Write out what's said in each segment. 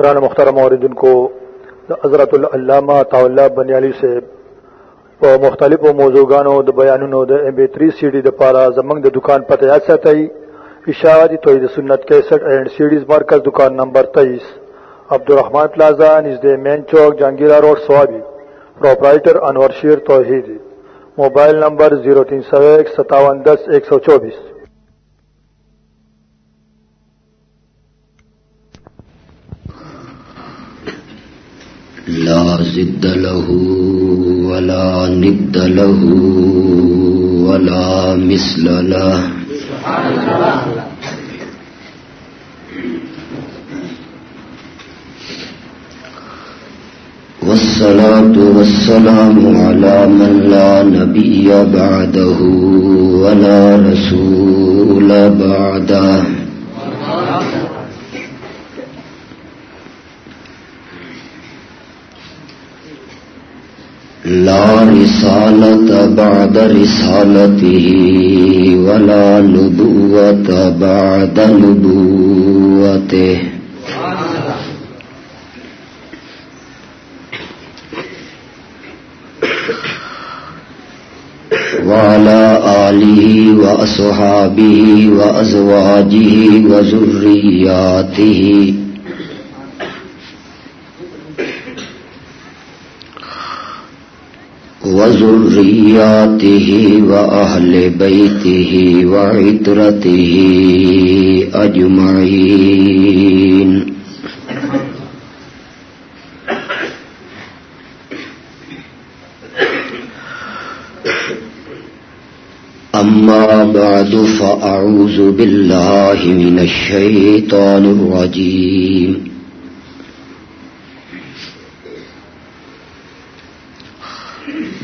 قرآن مختار موردن کو حضرت العلامہ طاولہ بنیالی سے په مختلفو موضوعګانو د بیانونو د ام بي 3 سي ډي د پاره زمنګ د دکان پته یا ساتي اشاعتی توحید سنت 61 اینڈ سیډیز مرکز دکان نمبر 23 عبدالرحمن پلازا نزد مین چوک Jahangira road, Swabi. Proprietor Anwar Sher Tauheed. Mobile number 03015710124 لا زد له ولا ند له ولا مثل له. والصلاة والسلام على من لا نبي بعده ولا رسول بعده. لا رسالة بعد رسالته ولا نبوة بعد نبوته. وعلى آله وأصحابه وأزواجه وزرياته وذرياته وأهل بيته وعترته أجمعين أما بعد فأعوذ بالله من الشيطان الرجيم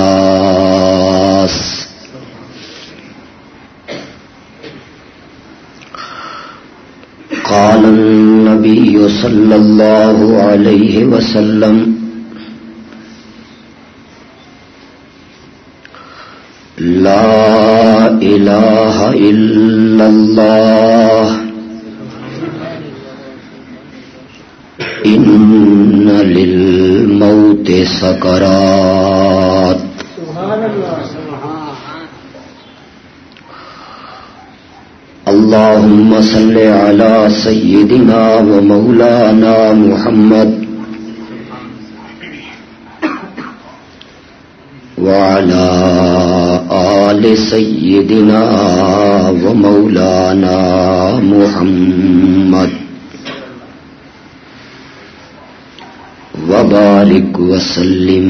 الناس. قال النبي صلى الله عليه وسلم لا إله إلا الله. إن للموت سكرات سبحان الله اللهم صل على سيدنا ومولانا محمد وعلى آل سيدنا ومولانا محمد وبارك وسلم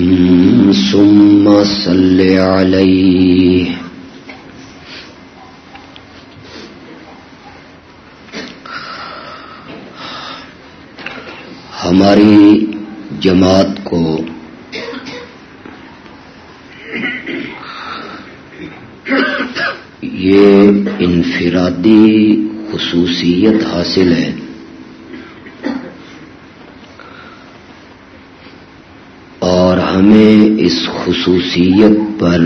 ثم صل عليه ہماری جماعت کو یہ انفرادی خصوصیت حاصل ہے۔ اور ہمیں اس خصوصیت پر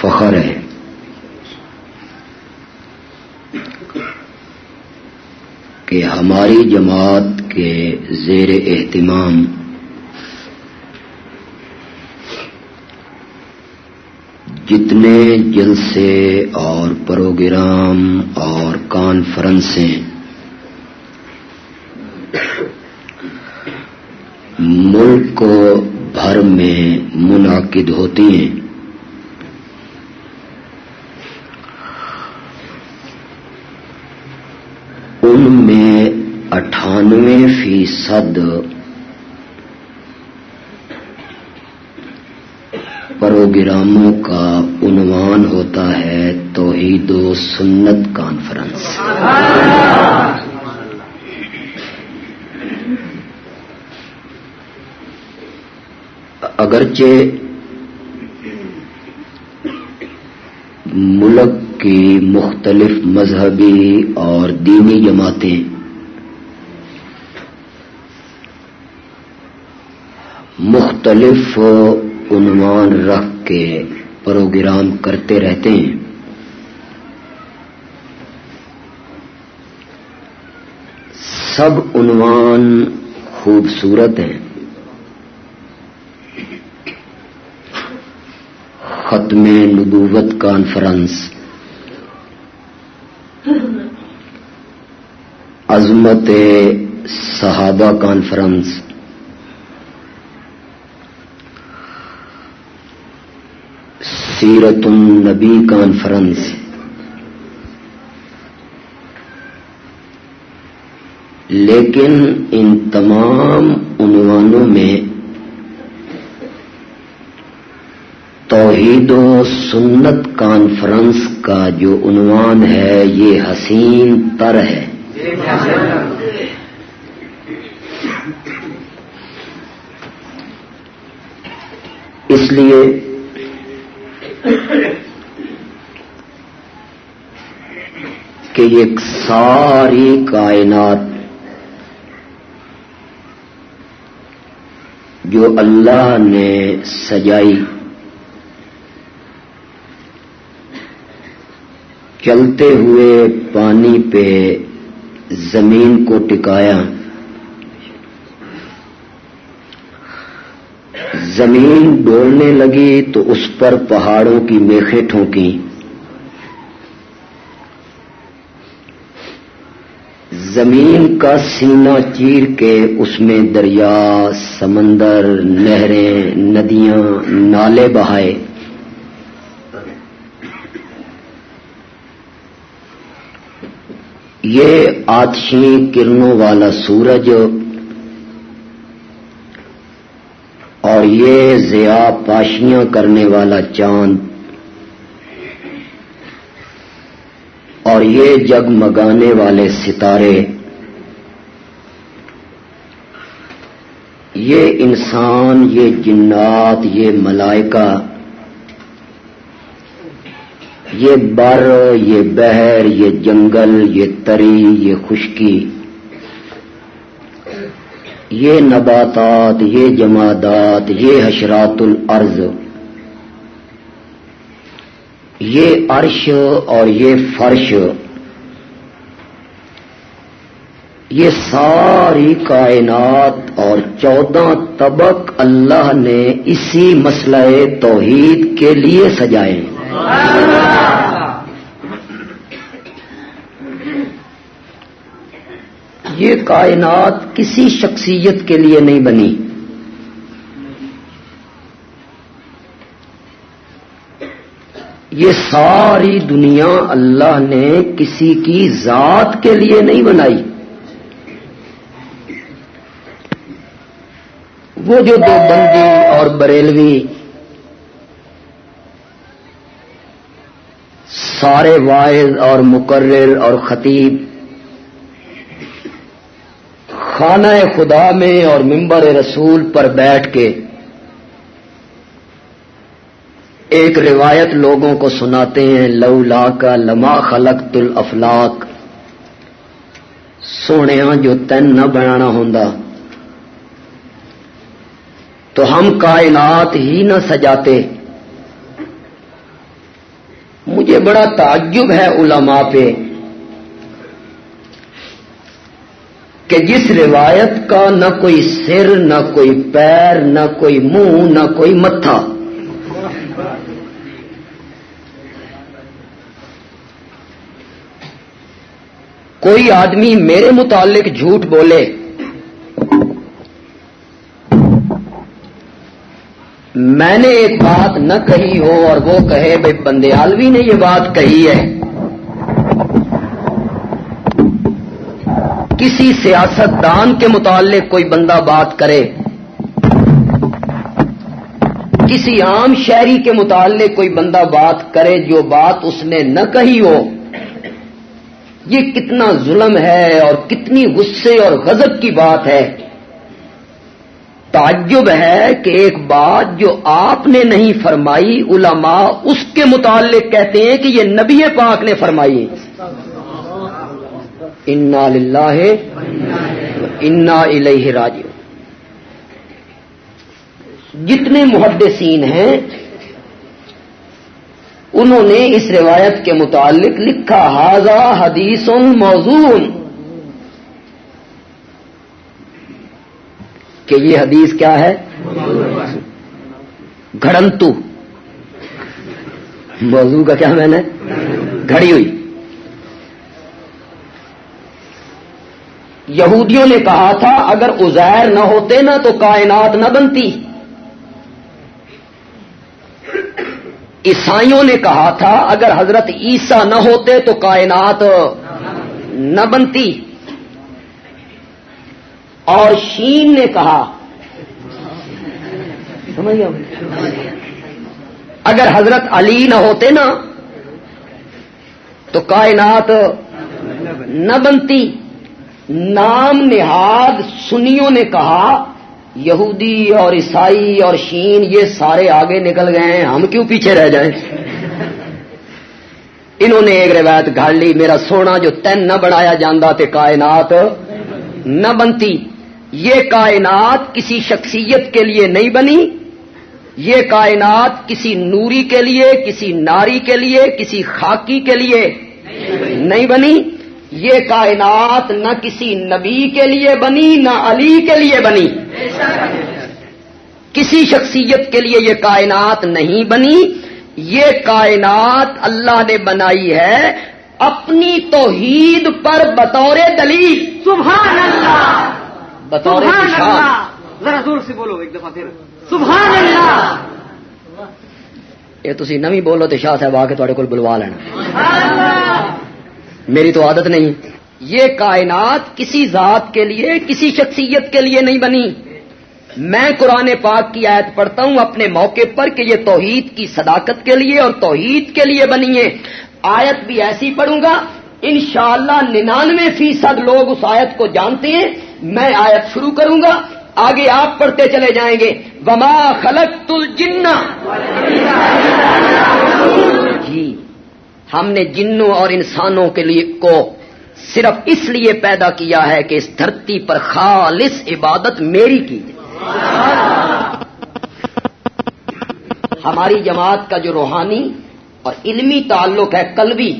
فخر ہے۔ کہ ہماری جماعت کے زیر اہتمام۔ جتنے جلسے اور پروگرام اور کانفرنسیں ملک کو بھر میں منعقد ہوتی ہیں ان میں اٹھانوے فیصد پروگراموں کا عنوان ہوتا ہے توحید و سنت کانفرنس۔ اگرچہ ملک کی مختلف مذہبی اور دینی جماعتیں مختلف عنوان رکھ کے پروگرام کرتے رہتے ہیں۔ سب عنوان خوبصورت ہیں۔ ختم نبوت کانفرنس۔ عظمت صحابہ کانفرنس۔ سیرت النبی کانفرنس۔ لیکن ان تمام عنوانوں میں توحید و سنت کانفرنس کا جو عنوان ہے، یہ حسین تر ہے۔ اس لیے کہ یہ ساری کائنات جو اللہ نے سجائی چلتے ہوئے پانی پہ زمین کو ٹکایا زمین ڈولنے لگی تو اس پر پہاڑوں کی میخیں ٹھونکی زمین کا سینہ چیر کے اس میں دریا، سمندر، نہریں، ندیاں، نالے بہائے۔ یہ آتشی کرنوں والا سورج اور یہ ضیا پاشیاں کرنے والا چاند۔ اور یہ جگمگانے والے ستارے۔ یہ انسان، یہ جنات، یہ ملائکہ۔ یہ بر، یہ بہر یہ جنگل، یہ تری، یہ خشکی۔ یہ نباتات، یہ جمادات، یہ حشرات الارض، یہ عرش اور یہ فرش، یہ ساری کائنات اور چودہ طبق اللہ نے اسی مسئلہ توحید کے لیے سجائے۔ یہ کائنات کسی شخصیت کے لیے نہیں بنی۔ یہ ساری دنیا اللہ نے کسی کی ذات کے لیے نہیں بنائی۔ وہ جو دو بندی اور بریلوی سارے واحد اور مقرر اور خطیب خانہ خدا میں اور ممبر رسول پر بیٹھ کے ایک روایت لوگوں کو سناتے ہیں لو لا کا لما خلق تل افلاق سونے جو تین نہ بنانا ہوں تو ہم کائنات ہی نہ سجاتے۔ مجھے بڑا تعجب ہے علماء پہ۔ کہ جس روایت کا نہ کوئی سر، نہ کوئی پیر، نہ کوئی منہ، نہ کوئی متھا۔ کوئی آدمی میرے متعلق جھوٹ بولے، میں نے ایک بات نہ کہی ہو اور وہ کہے بھائی بندیالوی نے یہ بات کہی ہے۔ کسی سیاست دان کے متعلق کوئی بندہ بات کرے، کسی عام شہری کے متعلق کوئی بندہ بات کرے جو بات اس نے نہ کہی ہو، یہ کتنا ظلم ہے اور کتنی غصے اور غضب کی بات ہے۔ تعجب ہے کہ ایک بات جو آپ نے نہیں فرمائی، علماء اس کے متعلق کہتے ہیں کہ یہ نبی پاک نے فرمائی۔ انا للہ انا الہ راجی جتنے محدثین ہیں، انہوں نے اس روایت کے متعلق لکھا حاضہ حدیث موضوع. کہ یہ حدیث کیا ہے؟ گھڑنتو۔ موضوع کا کیا میں نے گھڑی ہوئی۔ یہودیوں نے کہا تھا، اگر ازیر نہ ہوتے نا تو کائنات نہ بنتی۔ عیسائیوں نے کہا تھا، اگر حضرت عیسیٰ نہ ہوتے تو کائنات نہ بنتی۔ اور شین نے کہا اگر حضرت علی نہ ہوتے نا تو کائنات نہ بنتی۔ نام نہاد سنیوں نے کہا، یہودی اور عیسائی اور شین یہ سارے آگے نکل گئے ہیں، ہم کیوں پیچھے رہ جائیں؟ انہوں نے ایک روایت گھڑ لی، میرا سونا جو تین نہ بنایا جانا تے کائنات نہ بنتی۔ یہ کائنات کسی شخصیت کے لیے نہیں بنی، یہ کائنات کسی نوری کے لیے، کسی ناری کے لیے، کسی خاکی کے لیے نہیں بنی۔ یہ کائنات نہ کسی نبی کے لیے بنی نہ علی کے لیے بنی۔ کسی شخصیت کے لیے یہ کائنات نہیں بنی۔ یہ کائنات اللہ نے بنائی ہے اپنی توحید پر بطور دلیل۔ سبحان اللہ بطور ذرا زور سے بولو ایک دفعہ پھر۔ سبحان اللہ یہ تھی نمی بولو تو شاہ صاحب آ کے تے کو بلوا لینا۔ میری تو عادت نہیں۔ یہ کائنات کسی ذات کے لیے، کسی شخصیت کے لیے نہیں بنی۔ میں قرآن پاک کی آیت پڑھتا ہوں اپنے موقع پر کہ یہ توحید کی صداقت کے لیے اور توحید کے لیے بنی ہے۔ آیت بھی ایسی پڑھوں گا، انشاءاللہ ننانوے فیصد لوگ اس آیت کو جانتے ہیں۔ میں آیت شروع کروں گا، آگے آپ پڑھتے چلے جائیں گے۔ وما خلق تل جی۔ ہم نے جنوں اور انسانوں کے لیے کو صرف اس لیے پیدا کیا ہے کہ اس دھرتی پر خالص عبادت میری کی ہماری جماعت کا جو روحانی اور علمی تعلق ہے قلبی،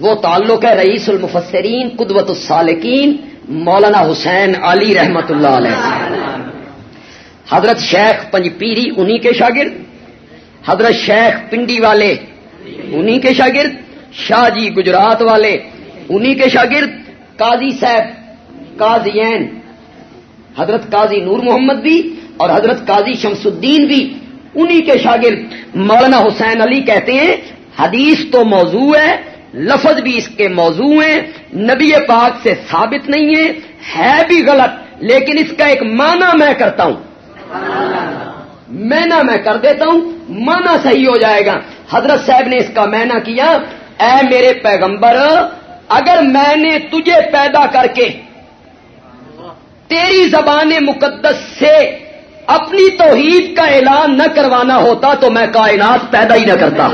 وہ تعلق ہے رئیس المفسرین قدوت السالکین مولانا حسین علی رحمت اللہ علیہ۔ حضرت شیخ پنج پیری انہی کے شاگرد، حضرت شیخ پنڈی والے انہی کے شاگرد شاہ جی گجرات والے، انہی کے شاگرد قاضی صاحب قاضین حضرت قاضی نور محمد بھی اور حضرت قاضی شمس الدین بھی۔ انہی کے شاگرد مولانا حسین علی کہتے ہیں، حدیث تو موضوع ہے، لفظ بھی اس کے موضوع ہیں، نبی پاک سے ثابت نہیں ہے ہے بھی غلط، لیکن اس کا ایک معنی میں کرتا ہوں۔ مینا میں کر دیتا ہوں مانا صحیح ہو جائے گا۔ حضرت صاحب نے اس کا مینا کیا، اے میرے پیغمبر، اگر میں نے تجھے پیدا کر کے تیری زبان مقدس سے اپنی توحید کا اعلان نہ کروانا ہوتا تو میں کائنات پیدا ہی نہ کرتا۔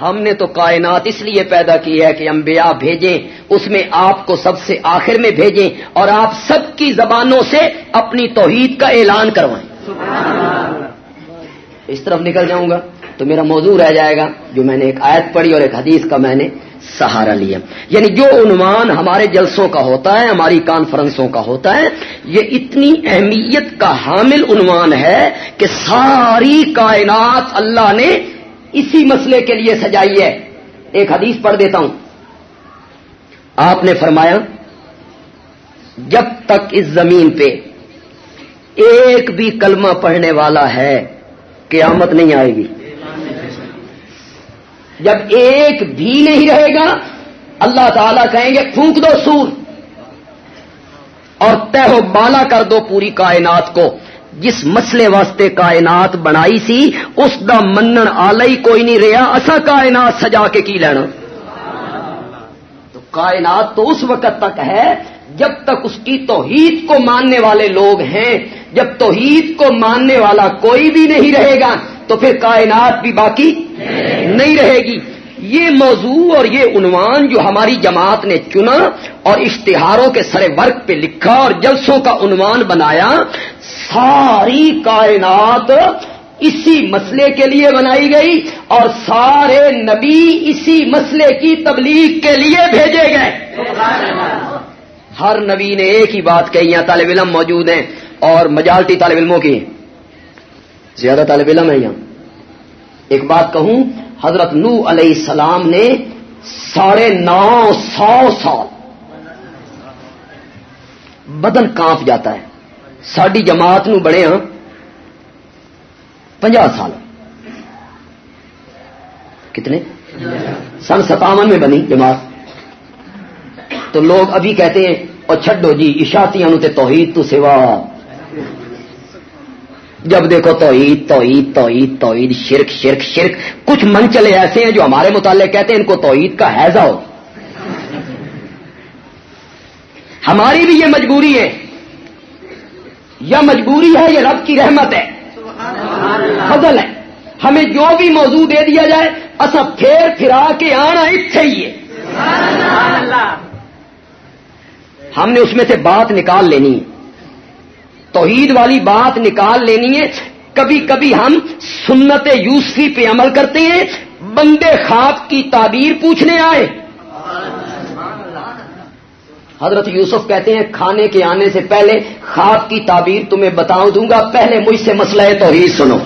ہم نے تو کائنات اس لیے پیدا کی ہے کہ انبیاء بھیجیں، اس میں آپ کو سب سے آخر میں بھیجیں اور آپ سب کی زبانوں سے اپنی توحید کا اعلان کروائیں۔ اس طرف نکل جاؤں گا تو میرا موضوع رہ جائے گا جو میں نے ایک آیت پڑھی اور ایک حدیث کا میں نے سہارا لیا۔ یعنی جو عنوان ہمارے جلسوں کا ہوتا ہے، ہماری کانفرنسوں کا ہوتا ہے، یہ اتنی اہمیت کا حامل عنوان ہے کہ ساری کائنات اللہ نے اسی مسئلے کے لیے سجائی ہے۔ ایک حدیث پڑھ دیتا ہوں۔ آپ نے فرمایا، جب تک اس زمین پہ ایک بھی کلمہ پڑھنے والا ہے قیامت نہیں آئے گی۔ جب ایک بھی نہیں رہے گا، اللہ تعالیٰ کہیں گے، پھونک دو سور۔ اور تہ و بالا کر دو پوری کائنات کو۔ جس مسئلے واسطے کائنات بنائی سی، اس دا منن آلئی کوئی نہیں رہا اصا کائنات سجا کے کی لینا؟ تو کائنات تو اس وقت تک ہے جب تک اس کی توحید کو ماننے والے لوگ ہیں، جب توحید کو ماننے والا کوئی بھی نہیں رہے گا، تو پھر کائنات بھی باقی نہیں رہے گی۔ یہ موضوع اور یہ عنوان جو ہماری جماعت نے چنا اور اشتہاروں کے سرے ورک پہ لکھا اور جلسوں کا عنوان بنایا، ساری کائنات اسی مسئلے کے لیے بنائی گئی اور سارے نبی اسی مسئلے کی تبلیغ کے لیے بھیجے گئے۔ ہر نبی نے ایک ہی بات کہی یہاں طالب علم موجود ہیں اور مجالٹی طالب علموں کی۔ زیادہ طالب علم ہے یہاں۔ ایک بات کہوں، حضرت نو علیہ السلام نے ساڑھے نو سو سال بدن کانپ جاتا ہے۔ ساری جماعت نو بڑے ہاں پنجا سال۔ کتنے؟ سن ستاون میں بنی جماعت۔ تو لوگ ابھی کہتے ہیں، اور چھڈو جی اشاتیاں تے توحید تو سوا. جب دیکھو توحید توحید توحید توحید، شرک شرک شرک. کچھ من چلے ایسے ہیں جو ہمارے متعلق کہتے ہیں، ان کو توحید کا حیضہ ہو. ہماری بھی یہ مجبوری ہے. یا مجبوری ہے یہ رب کی رحمت ہے. فضل ہے. ہمیں جو بھی موضوع دے دیا جائے اصا پھیر پھرا کے آنا اتنے ہی ہے ہم نے اس میں سے بات نکال لینی ہے۔ توحید والی بات نکال لینی ہے۔ کبھی کبھی ہم سنت یوسفی پہ عمل کرتے ہیں۔ بندے خواب کی تعبیر پوچھنے آئے۔ حضرت یوسف کہتے ہیں، کھانے کے آنے سے پہلے خواب کی تعبیر تمہیں بتاؤں دوں گا۔ پہلے مجھ سے مسئلہ ہے توحید سنو۔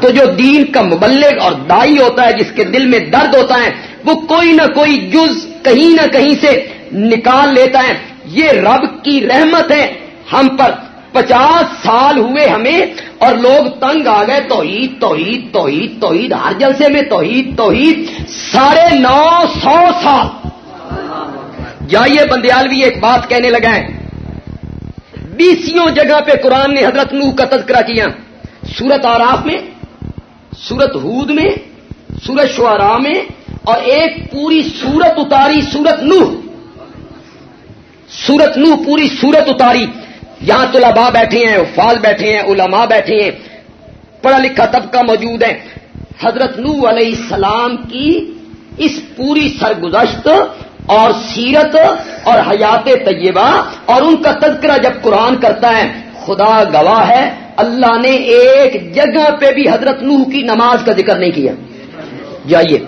تو جو دین کا مبلغ اور دائی ہوتا ہے، جس کے دل میں درد ہوتا ہے، وہ کوئی نہ کوئی جز کہیں نہ کہیں سے نکال لیتا ہے۔ یہ رب کی رحمت ہے۔ ہم پر پچاس سال ہوئے ہمیں اور لوگ تنگ آ گئے۔ توحید توحید توحید توحید۔ ہر جلسے میں توحید توحید۔ ساڑھے نو سو سال۔ جائیے بندیال بھی ایک بات کہنے لگا ہے۔ بیسوں جگہ پہ قرآن نے حضرت نوح کا تذکرہ کیا۔ سورت آراف میں، سورت ہود میں، سورت شعرا میں اور ایک پوری سورت اتاری سورت نوح۔ سورت نو پوری سورت اتاری۔ یہاں طلباء بیٹھے ہیں فال بیٹھے ہیں، علماء بیٹھے ہیں۔ پڑھا لکھا طبقہ موجود ہے۔ حضرت نو علیہ السلام کی اس پوری سرگزشت اور سیرت اور حیات طیبہ اور ان کا تذکرہ جب قرآن کرتا ہے، خدا گواہ ہے، اللہ نے ایک جگہ پہ بھی حضرت نوح کی نماز کا ذکر نہیں کیا۔ جائیے،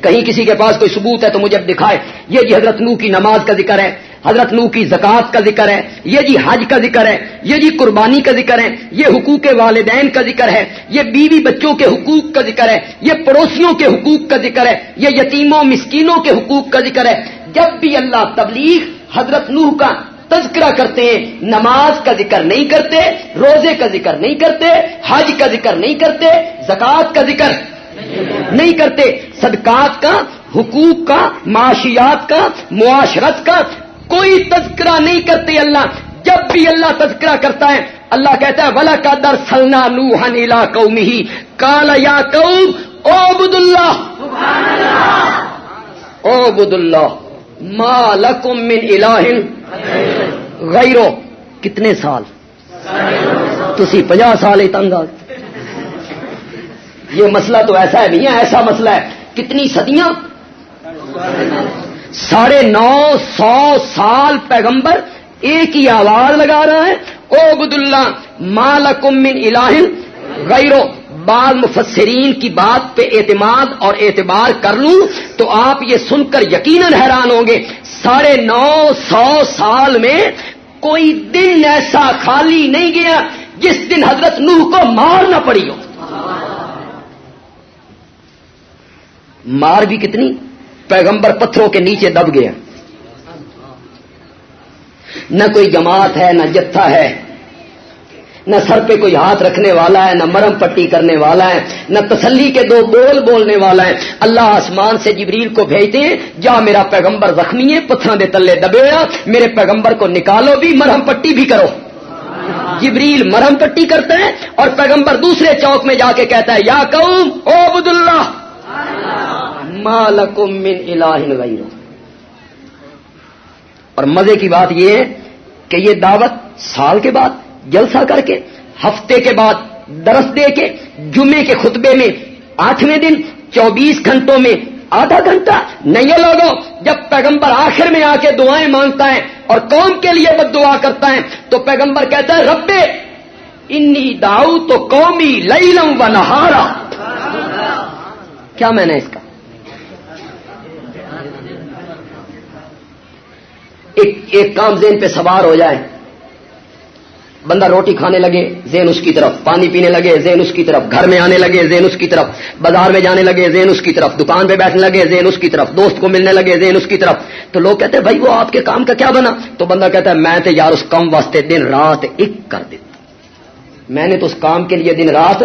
کہیں کسی کے پاس کوئی ثبوت ہے تو مجھے دکھائے۔ یہ جی حضرت نو کی نماز کا ذکر ہے۔ حضرت نو کی زکوٰۃ کا ذکر ہے یہ جی حج کا ذکر ہے یہ جی قربانی کا ذکر ہے یہ حقوق والدین کا ذکر ہے یہ بیوی بچوں کے حقوق کا ذکر ہے یہ پڑوسیوں کے حقوق کا ذکر ہے یہ یتیموں مسکینوں کے حقوق کا ذکر ہے جب بھی اللہ تبلیغ حضرت نوح کا تذکرہ کرتے ہیں نماز کا ذکر نہیں کرتے روزے کا ذکر نہیں کرتے حج کا ذکر نہیں کرتے زکوٰۃ کا ذکر نہیں کرتے صدقات کا حقوق کا معاشیات کا معاشرت کا کوئی تذکرہ نہیں کرتے اللہ، جب بھی اللہ تذکرہ کرتا ہے، اللہ کہتا ہے ولا کا در سلنا نو نیلا قومی کالا یا قوم او بد اللہ۔ او بد اللہ مالکم من الہ غیرو کتنے سال؟ تسی پناہ سال ہی تنگ یہ مسئلہ تو ایسا ہے نہیں ہے، ایسا مسئلہ ہے۔ کتنی صدیاں؟ ساڑھے نو سو سال پیغمبر ایک ہی آواز لگا رہا ہے۔ او بد اللہ مالکم من الہ غیرو۔ بعض مفسرین کی بات پہ اعتماد اور اعتبار کر لوں تو آپ یہ سن کر یقیناً حیران ہوں گے۔ ساڑھے نو سو سال میں کوئی دن ایسا خالی نہیں گیا جس دن حضرت نوح کو مار نہ پڑی ہو۔ مار بھی کتنی؟ پیغمبر پتھروں کے نیچے دب گیا۔ نہ کوئی جماعت ہے، نہ جتھا ہے۔ نہ سر پہ کوئی ہاتھ رکھنے والا ہے، نہ مرم پٹی کرنے والا ہے، نہ تسلی کے دو بول بولنے والا ہے۔ اللہ آسمان سے جبریل کو بھیجتے ہیں جا میرا پیغمبر زخمی ہے پتھر دے تلے دبے میرے پیغمبر کو نکالو بھی مرہم پٹی بھی کرو۔ جبریل مرہم پٹی کرتا ہے اور پیغمبر دوسرے چوک میں جا کے کہتا ہے، یا قوم او عبد اللہ مالکم من الہ غیر اور مزے کی بات یہ ہے کہ یہ دعوت سال کے بعد، جلسہ کر کے، ہفتے کے بعد، درس دے کے، جمعے کے خطبے میں، آٹھویں دن، چوبیس گھنٹوں میں، آدھا گھنٹہ نہیں لوگوں، جب پیغمبر آخر میں آ کے دعائیں مانگتا ہے اور قوم کے لیے بد دعا کرتا ہے، تو پیغمبر کہتا ہے ربے انی داؤ تو قومی لئی لوں و نہارا۔ کیا میں نے اس کا؟ ایک ایک کام زین پہ سوار ہو جائے۔ بندہ روٹی کھانے لگے زین اس کی طرف پانی پینے لگے زین اس کی طرف گھر میں آنے لگے زین اس کی طرف بازار میں جانے لگے زین اس کی طرف دکان پہ بیٹھنے لگے زین اس کی طرف دوست کو ملنے لگے زین اس کی طرف۔ تو لوگ کہتے ہیں، بھائی وہ آپ کے کام کا کیا بنا؟ تو بندہ کہتا ہے، میں تو یار اس کام واسطے دن رات ایک کر دیتا۔ میں نے تو اس کام کے لیے دن رات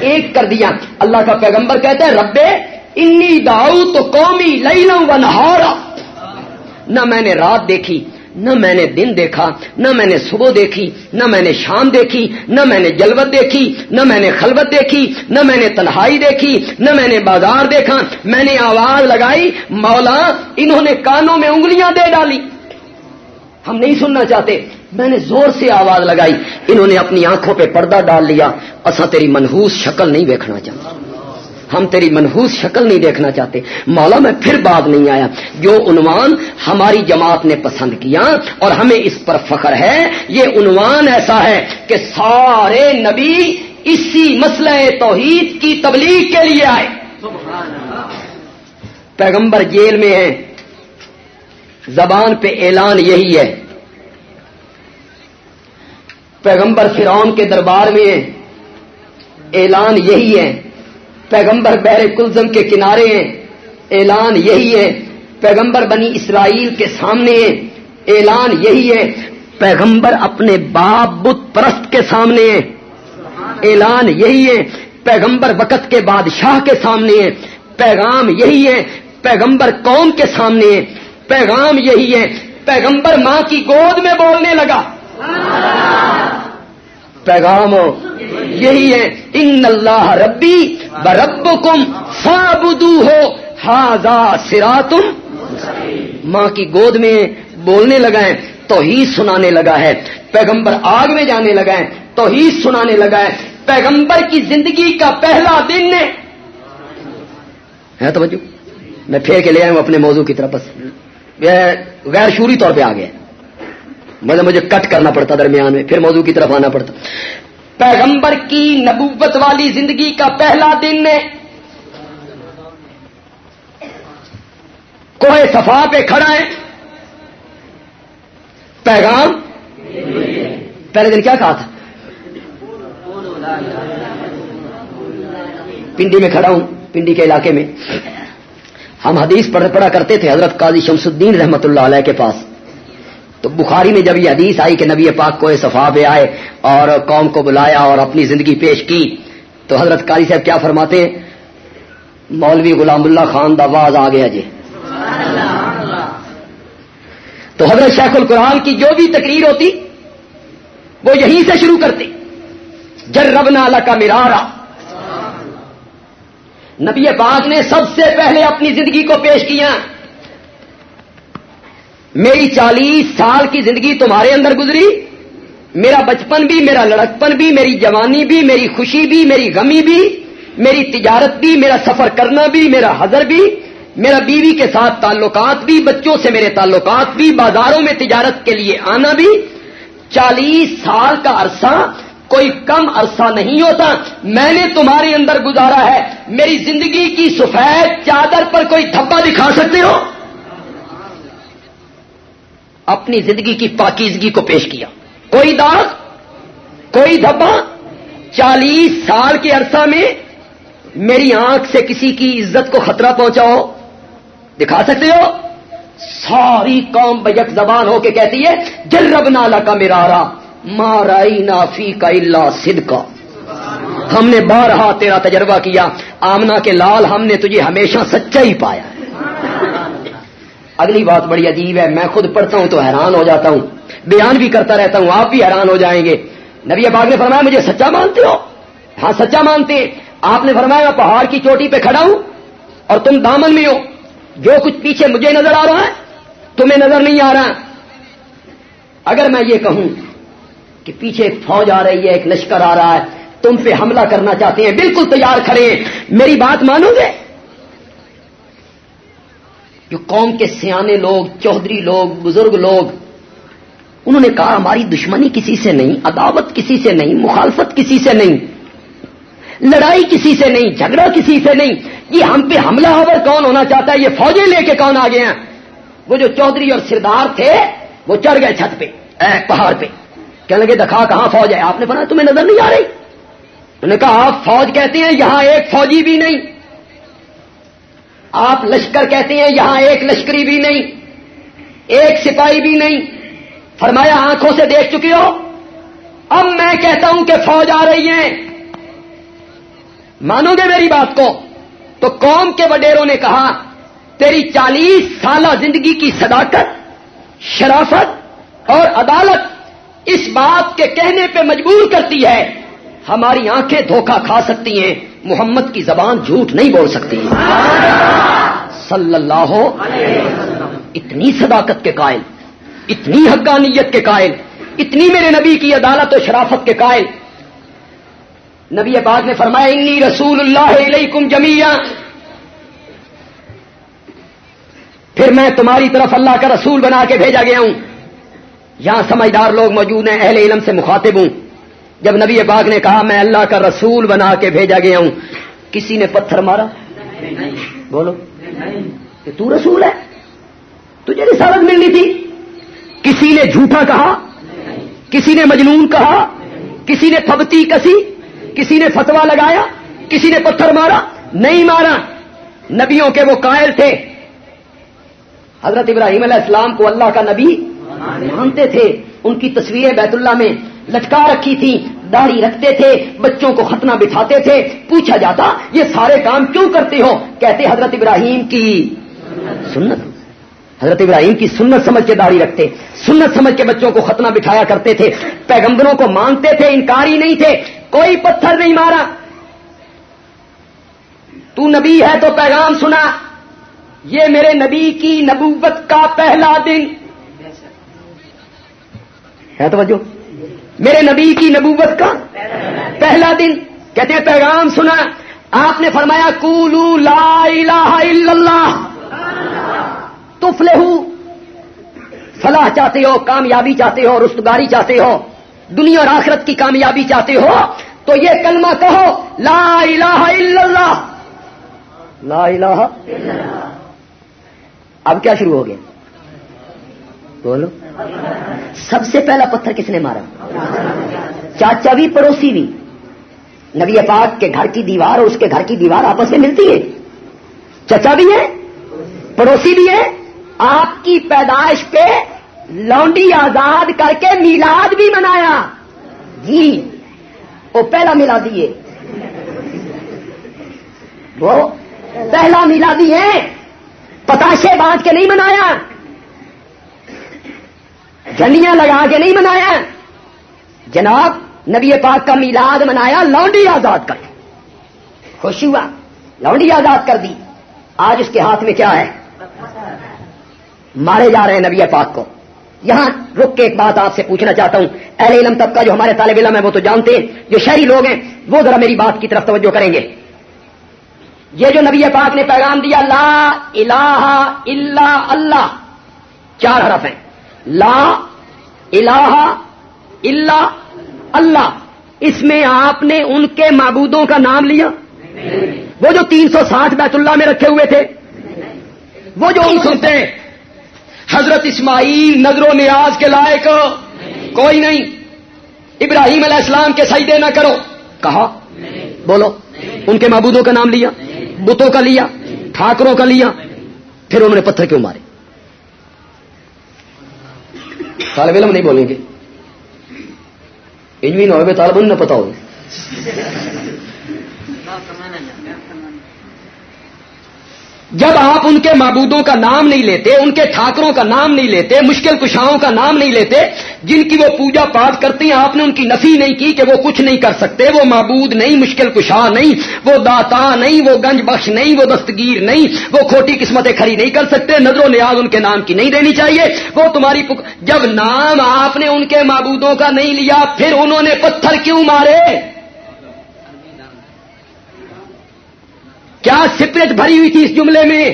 ایک کر دیا۔ اللہ کا پیغمبر کہتا ہے، ربے، انی داؤ تو قومی لئی لوں نہارا۔ نہ میں نے رات دیکھی نہ میں نے دن دیکھا نہ میں نے صبح دیکھی نہ میں نے شام دیکھی نہ میں نے جلوت دیکھی نہ میں نے خلوت دیکھی نہ میں نے تنہائی دیکھی نہ میں نے بازار دیکھا میں نے آواز لگائی مولا انہوں نے کانوں میں انگلیاں دے ڈالی ہم نہیں سننا چاہتے میں نے زور سے آواز لگائی انہوں نے اپنی آنکھوں پہ پردہ ڈال لیا اصا تیری منہوس شکل نہیں دیکھنا چاہتا ہم تیری منحوس شکل نہیں دیکھنا چاہتے۔ مولا، میں پھر بعد نہیں آیا۔ جو عنوان ہماری جماعت نے پسند کیا اور ہمیں اس پر فخر ہے، یہ عنوان ایسا ہے کہ سارے نبی اسی مسئلہ توحید کی تبلیغ کے لیے آئے۔ پیغمبر جیل میں ہے زبان پہ اعلان یہی ہے۔ پیغمبر فرعون کے دربار میں ہے اعلان یہی ہے۔ پیغمبر بحر کلزم کے کنارے ہیں۔ اعلان یہی ہے، پیغمبر بنی اسرائیل کے سامنے ہیں۔ اعلان یہی ہے، پیغمبر اپنے باپ بت پرست کے سامنے ہیں۔ اعلان یہی ہے، پیغمبر وقت کے بادشاہ کے سامنے ہے پیغام یہی ہے، پیغمبر قوم کے سامنے ہے پیغام یہی ہے، پیغمبر ماں کی گود میں بولنے لگا۔ پیغام یہی ہے، ان اللہ ربی برب کم فابدو ہو ہاضا سرا تم ماں کی گود میں بولنے لگا ہے تو ہی سنانے لگا ہے۔ پیغمبر آگ میں جانے لگا ہے تو ہی سنانے لگا ہے۔ پیغمبر کی زندگی کا پہلا دن ہے۔ توجہ؟ میں پھیر کے لے آیا ہوں اپنے موضوع کی طرف، بس۔ غیر شوری طور پہ آ گیا مطلب مجھے کٹ کرنا پڑتا درمیان میں، پھر موضوع کی طرف آنا پڑتا۔ پیغمبر کی نبوت والی زندگی کا پہلا دن ہے۔ کوہ صفا پہ کھڑا ہے۔ پیغام؟ پہلے دن کیا کہا تھا؟ پنڈی میں کھڑا ہوں، پنڈی کے علاقے میں۔ ہم حدیث پڑھ پڑھا کرتے تھے، حضرت قاضی شمس الدین رحمت اللہ علیہ کے پاس۔ تو بخاری میں جب یہ حدیث آئی کہ نبی پاک کو صفا پہ آئے اور قوم کو بلایا اور اپنی زندگی پیش کی، تو حضرت قاری صاحب کیا فرماتے ہیں؟ مولوی غلام اللہ خان داواز آ گیا جی۔ تو حضرت شیخ القرآن کی جو بھی تقریر ہوتی، وہ یہیں سے شروع کرتے۔ جرب نالا کا مرارا۔ نبی پاک نے سب سے پہلے اپنی زندگی کو پیش کیا۔ میری چالیس سال کی زندگی تمہارے اندر گزری، میرا بچپن بھی، میرا لڑکپن بھی، میری جوانی بھی، میری خوشی بھی، میری غمی بھی، میری تجارت بھی، میرا سفر کرنا بھی، میرا حضر بھی، میرا بیوی کے ساتھ تعلقات بھی، بچوں سے میرے تعلقات بھی، بازاروں میں تجارت کے لیے آنا بھی۔ چالیس سال کا عرصہ کوئی کم عرصہ نہیں ہوتا۔ میں نے تمہارے اندر گزارا ہے، میری زندگی کی سفید چادر پر کوئی دھبا دکھا سکتے ہو؟ اپنی زندگی کی پاکیزگی کو پیش کیا۔ کوئی داغ، کوئی دھبا، چالیس سال کے عرصہ میں میری آنکھ سے کسی کی عزت کو خطرہ پہنچاؤ۔ دکھا سکتے ہو؟ ساری قوم بیک زبان ہو کے کہتی ہے جرب نالا کا میرا مارائی نافی کا اللہ سد کا ہم نے بارہا تیرا تجربہ کیا آمنا کے لال ہم نے تجھے ہمیشہ سچا ہی پایا ہے۔ اگلی بات بڑی عجیب ہے، میں خود پڑھتا ہوں تو حیران ہو جاتا ہوں۔ بیان بھی کرتا رہتا ہوں، آپ بھی حیران ہو جائیں گے۔ نبی اباغ نے فرمایا، مجھے سچا مانتے ہو؟ ہاں سچا مانتے۔ آپ نے فرمایا، میں پہاڑ کی چوٹی پہ کھڑا ہوں اور تم دامن میں ہو۔ جو کچھ پیچھے مجھے نظر آ رہا ہے، تمہیں نظر نہیں آ رہا۔ اگر میں یہ کہوں کہ پیچھے ایک فوج آ رہی ہے، ایک لشکر آ رہا ہے، تم پہ حملہ کرنا چاہتے ہیں، بالکل تیار کھڑے ہیں۔ میری بات مانو گے؟ جو قوم کے سیانے لوگ، چودھری لوگ، بزرگ لوگ، انہوں نے کہا ہماری دشمنی کسی سے نہیں، عداوت کسی سے نہیں، مخالفت کسی سے نہیں، لڑائی کسی سے نہیں، جھگڑا کسی سے نہیں، یہ ہم پہ حملہ آور کون ہونا چاہتا ہے؟ یہ فوجیں لے کے کون آ گئے ہیں؟ وہ جو چودھری اور سردار تھے، وہ چڑھ گئے چھت پہ، اے پہاڑ پہ۔ کہنے لگے، دکھا کہاں فوج ہے؟ آپ نے بنا تمہیں نظر نہیں آ رہی؟ انہوں نے کہا، آپ فوج کہتے ہیں، یہاں ایک فوجی بھی نہیں۔ آپ لشکر کہتے ہیں، یہاں ایک لشکری بھی نہیں، ایک سپاہی بھی نہیں۔ فرمایا، آنکھوں سے دیکھ چکی ہو؟ اب میں کہتا ہوں کہ فوج آ رہی ہے۔ مانو گے میری بات کو؟ تو قوم کے وڈیروں نے کہا، تیری چالیس سالہ زندگی کی صداقت، شرافت اور عدالت اس بات کے کہنے پہ مجبور کرتی ہے، ہماری آنکھیں دھوکہ کھا سکتی ہیں۔ محمد کی زبان جھوٹ نہیں بول سکتی۔ صلی اللہ ہو اتنی صداقت کے قائل، اتنی حقانیت کے قائل، اتنی میرے نبی کی عدالت و شرافت کے قائل۔ نبی پاک نے فرمایا، انی رسول اللہ علیکم جمیا پھر میں تمہاری طرف اللہ کا رسول بنا کے بھیجا گیا ہوں۔ یہاں سمجھدار لوگ موجود ہیں، اہل علم سے مخاطب ہوں۔ جب نبی پاک نے کہا میں اللہ کا رسول بنا کے بھیجا گیا ہوں، کسی نے پتھر مارا؟ بولو، کہ تو رسول ہے؟ تجھے رسالت ملنی تھی؟ کسی نے جھوٹا کہا؟ کسی نے مجنون کہا؟ کسی نے پھبتی کسی؟ کسی نے فتوا لگایا؟ کسی نے پتھر مارا؟ نہیں مارا۔ نبیوں کے وہ قائل تھے۔ حضرت ابراہیم علیہ السلام کو اللہ کا نبی مانتے تھے۔ ان کی تصویریں بیت اللہ میں لٹکا رکھی تھی، داڑھی رکھتے تھے، بچوں کو ختنہ بٹھاتے تھے۔ پوچھا جاتا، یہ سارے کام کیوں کرتے ہو؟ کہتے حضرت ابراہیم کی سنت۔ حضرت ابراہیم کی سنت سمجھ کے داڑھی رکھتے، سنت سمجھ کے بچوں کو ختنہ بٹھایا کرتے تھے۔ پیغمبروں کو مانتے تھے، انکاری نہیں تھے۔ کوئی پتھر نہیں مارا۔ تو نبی ہے تو پیغام سنا۔ یہ میرے نبی کی نبوت کا پہلا دن۔ ہے توجہ؟ میرے نبی کی نبوت کا پہلا دن کہتے ہیں پیغام سنا آپ نے فرمایا کولو لا الہ الا اللہ تفلے فلاح چاہتے ہو کامیابی چاہتے ہو رستگاری چاہتے ہو دنیا اور آخرت کی کامیابی چاہتے ہو تو یہ کلمہ کہو لا الہ الا اللہ لا الہ اب کیا شروع ہو گیا؟ بولو سب سے پہلا پتھر کس نے مارا؟ چاچا بھی، پڑوسی بھی۔ نبی پاک کے گھر کی دیوار اور اس کے گھر کی دیوار آپس میں ملتی ہے۔ چچا بھی ہے، پڑوسی بھی ہے۔ آپ کی پیدائش پہ لونڈی آزاد کر کے میلاد بھی منایا۔ جی وہ پہلا ملا دیے وہ پہلا میلادی ہے۔ پتاشے بانٹ کے نہیں منایا۔ جھنڈیاں لگا کے نہیں منایا۔ جناب، نبی پاک کا میلاد منایا، لونڈی آزاد کر۔ خوش ہوا، لونڈی آزاد کر دی۔ آج اس کے ہاتھ میں کیا ہے؟ مارے جا رہے ہیں نبی پاک کو۔ یہاں رک کے ایک بات آپ سے پوچھنا چاہتا ہوں۔ اہل علم تب کا جو ہمارے طالب علم ہے وہ تو جانتے ہیں۔ جو شہری لوگ ہیں، وہ ذرا میری بات کی طرف توجہ کریں گے۔ یہ جو نبی پاک نے پیغام دیا، لا الہ الا اللہ، چار حرف ہیں۔ لا الہ الا اللہ۔ اس میں آپ نے ان کے معبودوں کا نام لیا۔ وہ جو تین سو ساٹھ بیت اللہ میں رکھے ہوئے تھے۔ وہ جو ان سنتے ہیں۔ حضرت اسماعیل نظر و نیاز کے لائق۔ کوئی نہیں۔ ابراہیم علیہ السلام کے سجدے نہ کرو۔ کہا۔ بولو۔ ان کے معبودوں کا نام لیا۔ بتوں کا لیا۔ ٹھاکروں کا لیا۔ پھر انہوں نے پتھر کیوں مارے؟ طالب علم نہیں بولیں گے۔ انجوین ہوئے طالب علم نہ پتا ہوگا جب آپ ان کے معبودوں کا نام نہیں لیتے، ان کے ٹھاکروں کا نام نہیں لیتے، مشکل کشاؤں کا نام نہیں لیتے، جن کی وہ پوجا پاٹ کرتے ہیں، آپ نے ان کی نفی نہیں کی کہ وہ کچھ نہیں کر سکتے، وہ معبود نہیں، مشکل کشا نہیں، وہ داتا نہیں، وہ گنج بخش نہیں، وہ دستگیر نہیں، وہ کھوٹی قسمتیں کھڑی نہیں کر سکتے، نظر و نیاز ان کے نام کی نہیں دینی چاہیے۔ وہ تمہاری پک... جب نام آپ نے ان کے معبودوں کا نہیں لیا، پھر انہوں نے پتھر کیوں مارے؟ کیا سپریٹ بھری ہوئی تھی اس جملے میں؟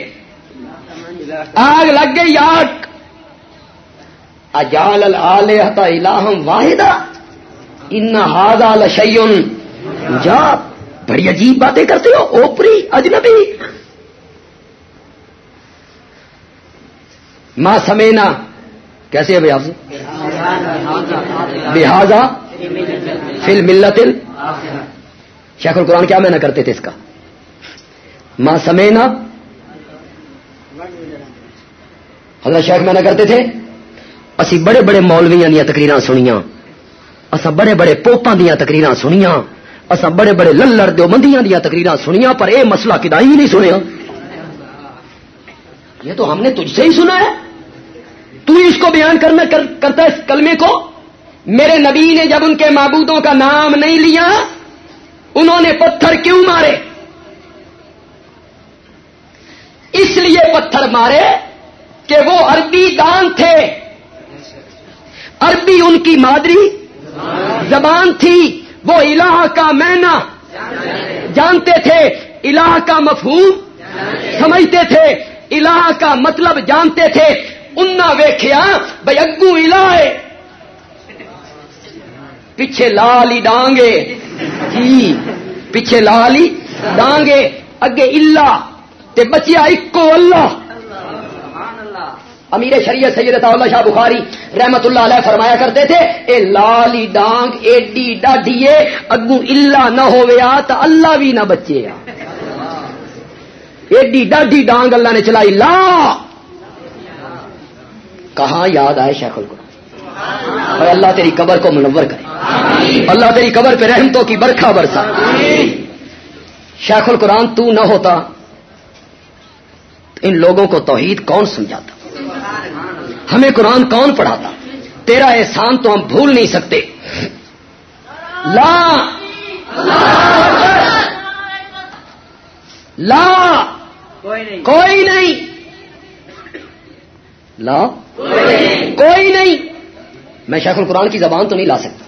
آگ لگ گئی آگ۔ اجال الحتا الہم واحدہ۔ ان ہاضا لشیون جا، بڑی عجیب باتیں کرتے ہو، اوپری، اجنبی۔ ماں سمینا۔ کیسے ہے بھائی لہذا فل ملت شیخ القرآن کیا میں نہ کرتے تھے اس کا؟ ماں سمینا حضرت شیخ میں نہ کرتے تھے، اسی بڑے بڑے مولویاں دیا تقریر سنیاں اصا بڑے بڑے پوپاں دیا تقریر سنیاں اصا بڑے بڑے للڑ دو مندیاں دیا تقریر سنیاں، پر اے مسئلہ کدائی نہیں سنیا یہ تو ہم نے تجھ سے ہی سنا ہے۔ تو اس کو بیان کرنا کرتا ہے اس کلمے کو۔ میرے نبی نے جب ان کے معبودوں کا نام نہیں لیا، انہوں نے پتھر کیوں مارے؟ اس لیے پتھر مارے کہ وہ عربی دان تھے۔ عربی ان کی مادری زبان تھی۔ وہ الہ کا مینا جانتے تھے، الہ کا مفہوم سمجھتے تھے، الہ کا مطلب جانتے تھے۔ اننا ویخیا بھائی اگو الہ ہے۔ پیچھے لالی ڈانگے۔ جی پیچھے لالی ڈانگے۔ اگے اللہ تے بچیا اکو اللہ۔ امیر شریعت سید اللہ شاہ بخاری رحمت اللہ علیہ فرمایا کرتے تھے اے لالی ڈانگ ایڈی ڈاڈیے اگو اللہ نہ ہویا تو اللہ بھی نہ بچے ایڈی ڈاڈی ڈانگ اللہ نے چلائی لا۔ کہاں یاد آئے شیخ کو اور اللہ تیری قبر کو منور کرے۔ اللہ تیری قبر پہ رحمتوں کی برکھا برسا۔ شیخ القرآن تو نہ ہوتا ان لوگوں کو توحید کون سمجھاتا؟ ہمیں قرآن کون پڑھاتا؟ تیرا احسان تو ہم بھول نہیں سکتے۔ لا۔ لا۔ کوئی نہیں۔ لا۔ کوئی نہیں۔ میں شیخ القرآن کی زبان تو نہیں لا سکتا۔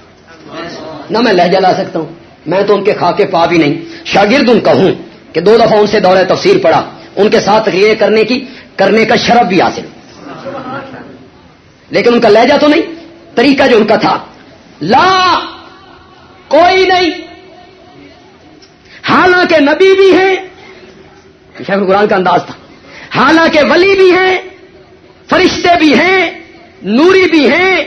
نہ میں لہجہ لا سکتا ہوں۔ میں تو ان کے خاکے پا بھی نہیں۔ شاگرد ان کا ہوں کہ دو دفعہ ان سے دورہ تفسیر پڑا ان کے ساتھ تقریر کرنے کی کرنے کا شرف بھی حاصل لیکن ان کا لہجہ تو نہیں، طریقہ جو ان کا تھا۔ لا، کوئی نہیں۔ حالانکہ نبی بھی ہیں، شیخ قرآن کا انداز تھا۔ حالانکہ ولی بھی ہیں، فرشتے بھی ہیں، نوری بھی ہیں،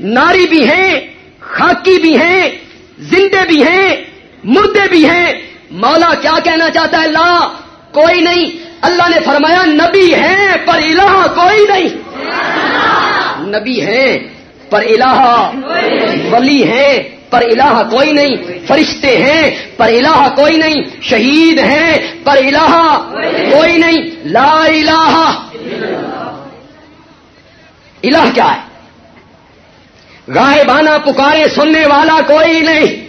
ناری بھی ہیں، خاکی بھی ہیں، زندے بھی ہیں، مردے بھی ہیں۔ مولا کیا کہنا چاہتا ہے؟ لا، کوئی نہیں۔ اللہ نے فرمایا نبی ہیں پر الہ کوئی نہیں۔ نبی ہیں پر الہ ولی ہیں پر الہ کوئی نہیں۔ فرشتے ہیں پر الہ کوئی نہیں۔ شہید ہیں پر الہ کوئی نہیں۔ لا الہ الہ کیا ہے؟ غائبانہ پکارے سننے والا کوئی نہیں۔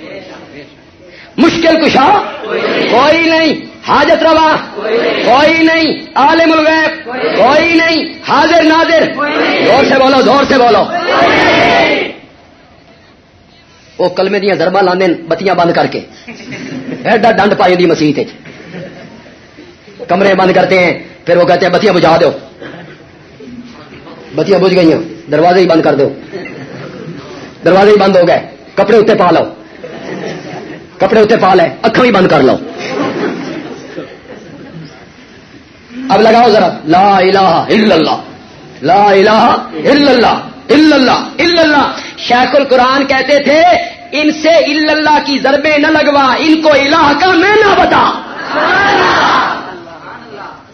مشکل کشا کوئی نہیں۔ حاجت روا کوئی نہیں، عالم الغیب کوئی نہیں، حاضر نادر زور سے بولو زور سے بولو۔ وہ کلمے دیا دربا لانے بتیاں بند کر کے۔ ایڈا ڈنڈ پائی دی مسیح کمرے بند کرتے ہیں، پھر وہ کہتے ہیں، بتیاں بجھا دو۔ بتیاں بجھ گئی دروازے ہی بند کر دو۔ دروازے ہی بند ہو گئے۔ کپڑے اتنے پا لو۔ کپڑے اتنے پا لے اکھا بھی بند کر لو۔ اب لگاؤ ذرا لا الہ الا اللہ لا الہ الا اللہ الا اللہ الا اللہ شیخ القرآن کہتے تھے، ان سے الا اللہ کی ضربیں نہ لگوا، ان کو الہ کا میں نہ بتا۔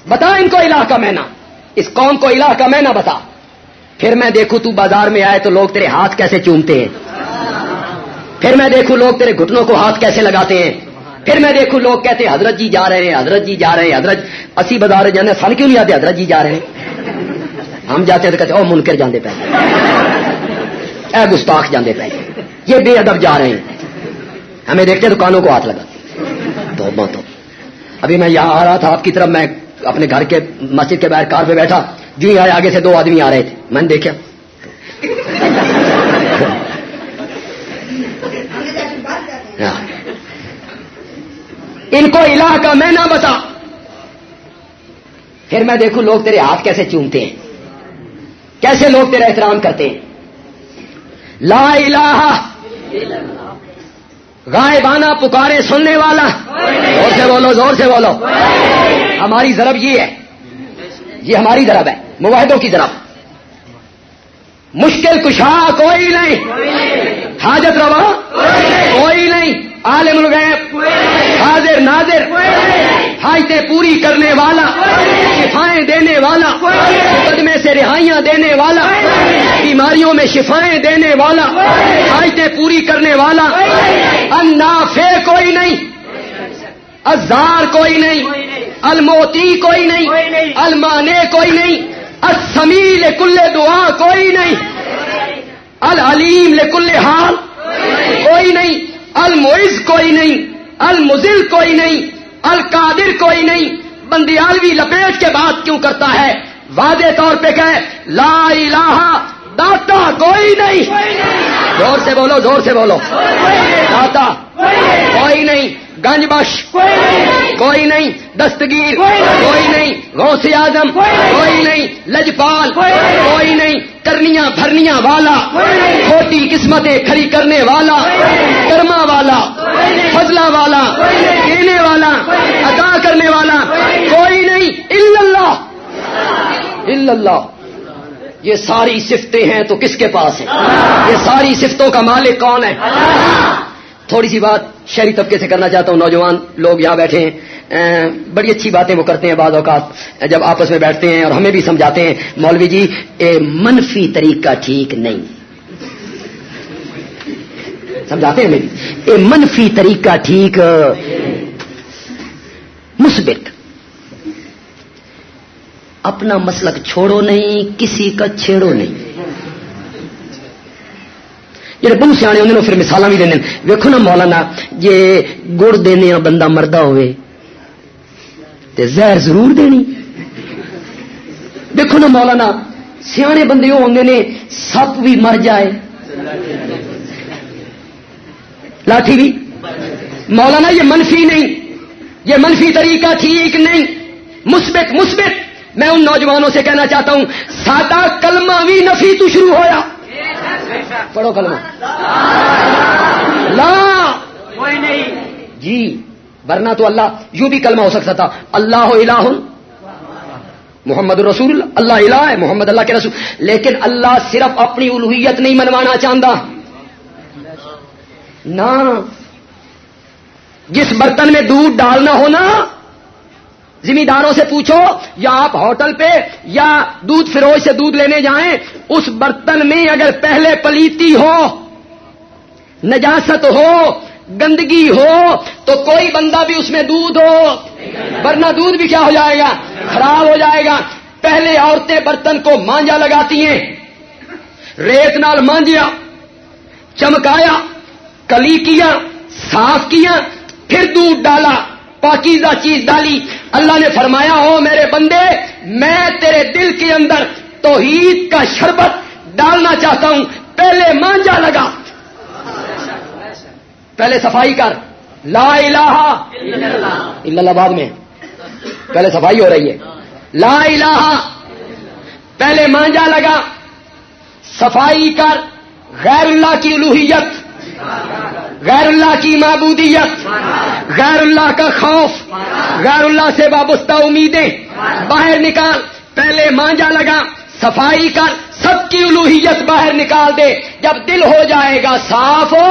بتا ان کو الہ کا میں نہ اس قوم کو الہ کا میں نہ بتا۔ پھر میں دیکھوں تو بازار میں آئے تو لوگ تیرے ہاتھ کیسے چومتے ہیں۔ پھر میں دیکھوں لوگ تیرے گھٹنوں کو ہاتھ کیسے لگاتے ہیں۔ پھر میں دیکھوں لوگ کہتے ہیں، حضرت جی جا رہے ہیں، حضرت جی جا رہے ہیں، حضرت اسی بازار جانے سن کیوں نہیں آتے؟ حضرت جی جا رہے ہیں۔ ہم جاتے تو کہتے او منکر جانے پہ اے گستاخ جانے پہ یہ بے ادب جا رہے ہیں۔ ہمیں دیکھتے دکانوں کو ہاتھ لگا۔ تو تو ابھی میں یہاں آ رہا تھا، آپ کی طرف میں اپنے گھر کے مسجد کے باہر کار پہ بیٹھا۔ جو ہی آئے، آگے سے دو آدمی آ رہے تھے۔ میں نے دیکھا۔ ان کو الہ کا میں نہ بتا۔ پھر میں دیکھوں لوگ تیرے ہاتھ کیسے چومتے ہیں۔ کیسے لوگ تیرا احترام کرتے ہیں۔ لا الہ غائبانہ پکارے سننے والا۔ زور سے بولو، زور سے بولو۔ ہماری ضرب یہ ہے۔ یہ ہماری ضرب ہے۔ معاہدوں کی ضرب۔ مشکل کشا کوئی نہیں۔ حاجت روا کوئی نہیں۔ عالم الغیب۔ حاضر ناظر۔ حاجتیں پوری کرنے والا، شفائیں دینے والا، مقدمے سے رہائیاں دینے والا، بیماریوں میں شفائیں دینے والا، حاجتیں پوری کرنے والا۔ انافے کوئی نہیں ازار کوئی نہیں، الموتی کوئی نہیں، المانے کوئی نہیں اسمیل کل دعا کوئی نہیں، العلیم لکل حال کوئی نہیں، المعز کوئی نہیں۔ المزل کوئی نہیں، القادر کوئی نہیں۔ بندیالوی لپیٹ کے بات کیوں کرتا ہے؟ واضح طور پہ کہ لا الہ داتا کوئی نہیں۔ زور سے بولو، زور سے بولو۔ داتا کوئی نہیں۔ گنج بش کوئی نہیں۔ دستگیر کوئی نہیں۔ غوث اعظم کوئی نہیں۔ لجپال کوئی نہیں۔ کرنیاں بھرنیاں والا چھوٹی قسمتیں کھڑی کرنے والا، کرما والا۔ فضلہ والا دینے والا، ادا کرنے والا، کوئی نہیں، اللہ. اللہ. یہ ساری سفتیں ہیں تو کس کے پاس ہیں؟ یہ ساری سفتوں کا مالک کون ہے؟ تھوڑی سی بات شہری طبقے سے کرنا چاہتا ہوں، نوجوان لوگ یہاں بیٹھے ہیں۔ بڑی اچھی باتیں وہ کرتے ہیں بعض اوقات، جب آپس میں بیٹھتے ہیں اور ہمیں بھی سمجھاتے ہیں، مولوی جی اے، منفی طریقہ ٹھیک نہیں۔ سمجھاتے ہیں ہمیں اے منفی طریقہ ٹھیک، مثبت۔ اپنا مسلک چھوڑو نہیں، کسی کا چھیڑو نہیں۔ جہاں بہت سیانے ہوتے پھر مثال بھی دیں ویکو نا مولانا جی گڑ دینے بندہ مردہ ہوئے، تے زہر ضرور دینی۔ دیکھو نا مولانا، سیانے بندے وہ ہوتے نے، سپ بھی مر جائے۔ لاٹھی بھی مولانا یہ منفی نہیں۔ یہ منفی طریقہ ٹھیک نہیں۔ مثبت مثبت۔ میں ان نوجوانوں سے کہنا چاہتا ہوں سادہ کلمہ بھی نفی تو شروع ہویا۔ پڑھو کلمہ۔ لا۔ جی ورنہ تو اللہ یوں بھی کلمہ ہو سکتا تھا۔ اللہ الہ۔ محمد رسول اللہ۔ الہ ہے محمد اللہ کے رسول۔ لیکن اللہ صرف اپنی الوحیت نہیں منوانا چاہتا۔ نہ۔ جس برتن میں دودھ ڈالنا ہونا زمینداروں سے پوچھو، یا آپ ہوٹل پہ یا دودھ فروش سے دودھ لینے جائیں، اس برتن میں اگر پہلے پلیتی ہو، نجاست ہو، گندگی ہو، تو کوئی بندہ بھی اس میں دودھ ہو، ورنہ دودھ بھی کیا ہو جائے گا؟ خراب ہو جائے گا۔ پہلے عورتیں برتن کو مانجا لگاتی ہیں، ریت نال مانجیا، چمکایا کلی کیا، صاف کیا، پھر دودھ ڈالا، پاکیزہ چیز ڈالی۔ اللہ نے فرمایا ہو میرے بندے، میں تیرے دل کے اندر توحید کا شربت ڈالنا چاہتا ہوں۔ پہلے مانجا لگا۔ پہلے صفائی کر۔ لا الہ الا اللہ بعد میں۔ پہلے صفائی ہو رہی ہے۔ لا الہ پہلے مانجا لگا۔ صفائی کر۔ غیر اللہ کی الوحیت۔ غیر اللہ کی معبودیت، غیر اللہ کا خوف، غیر اللہ سے وابستہ امیدیں، باہر نکال، پہلے مانجا لگا، صفائی کر، سب کی الوحیت باہر نکال دے، جب دل ہو جائے گا صاف ہو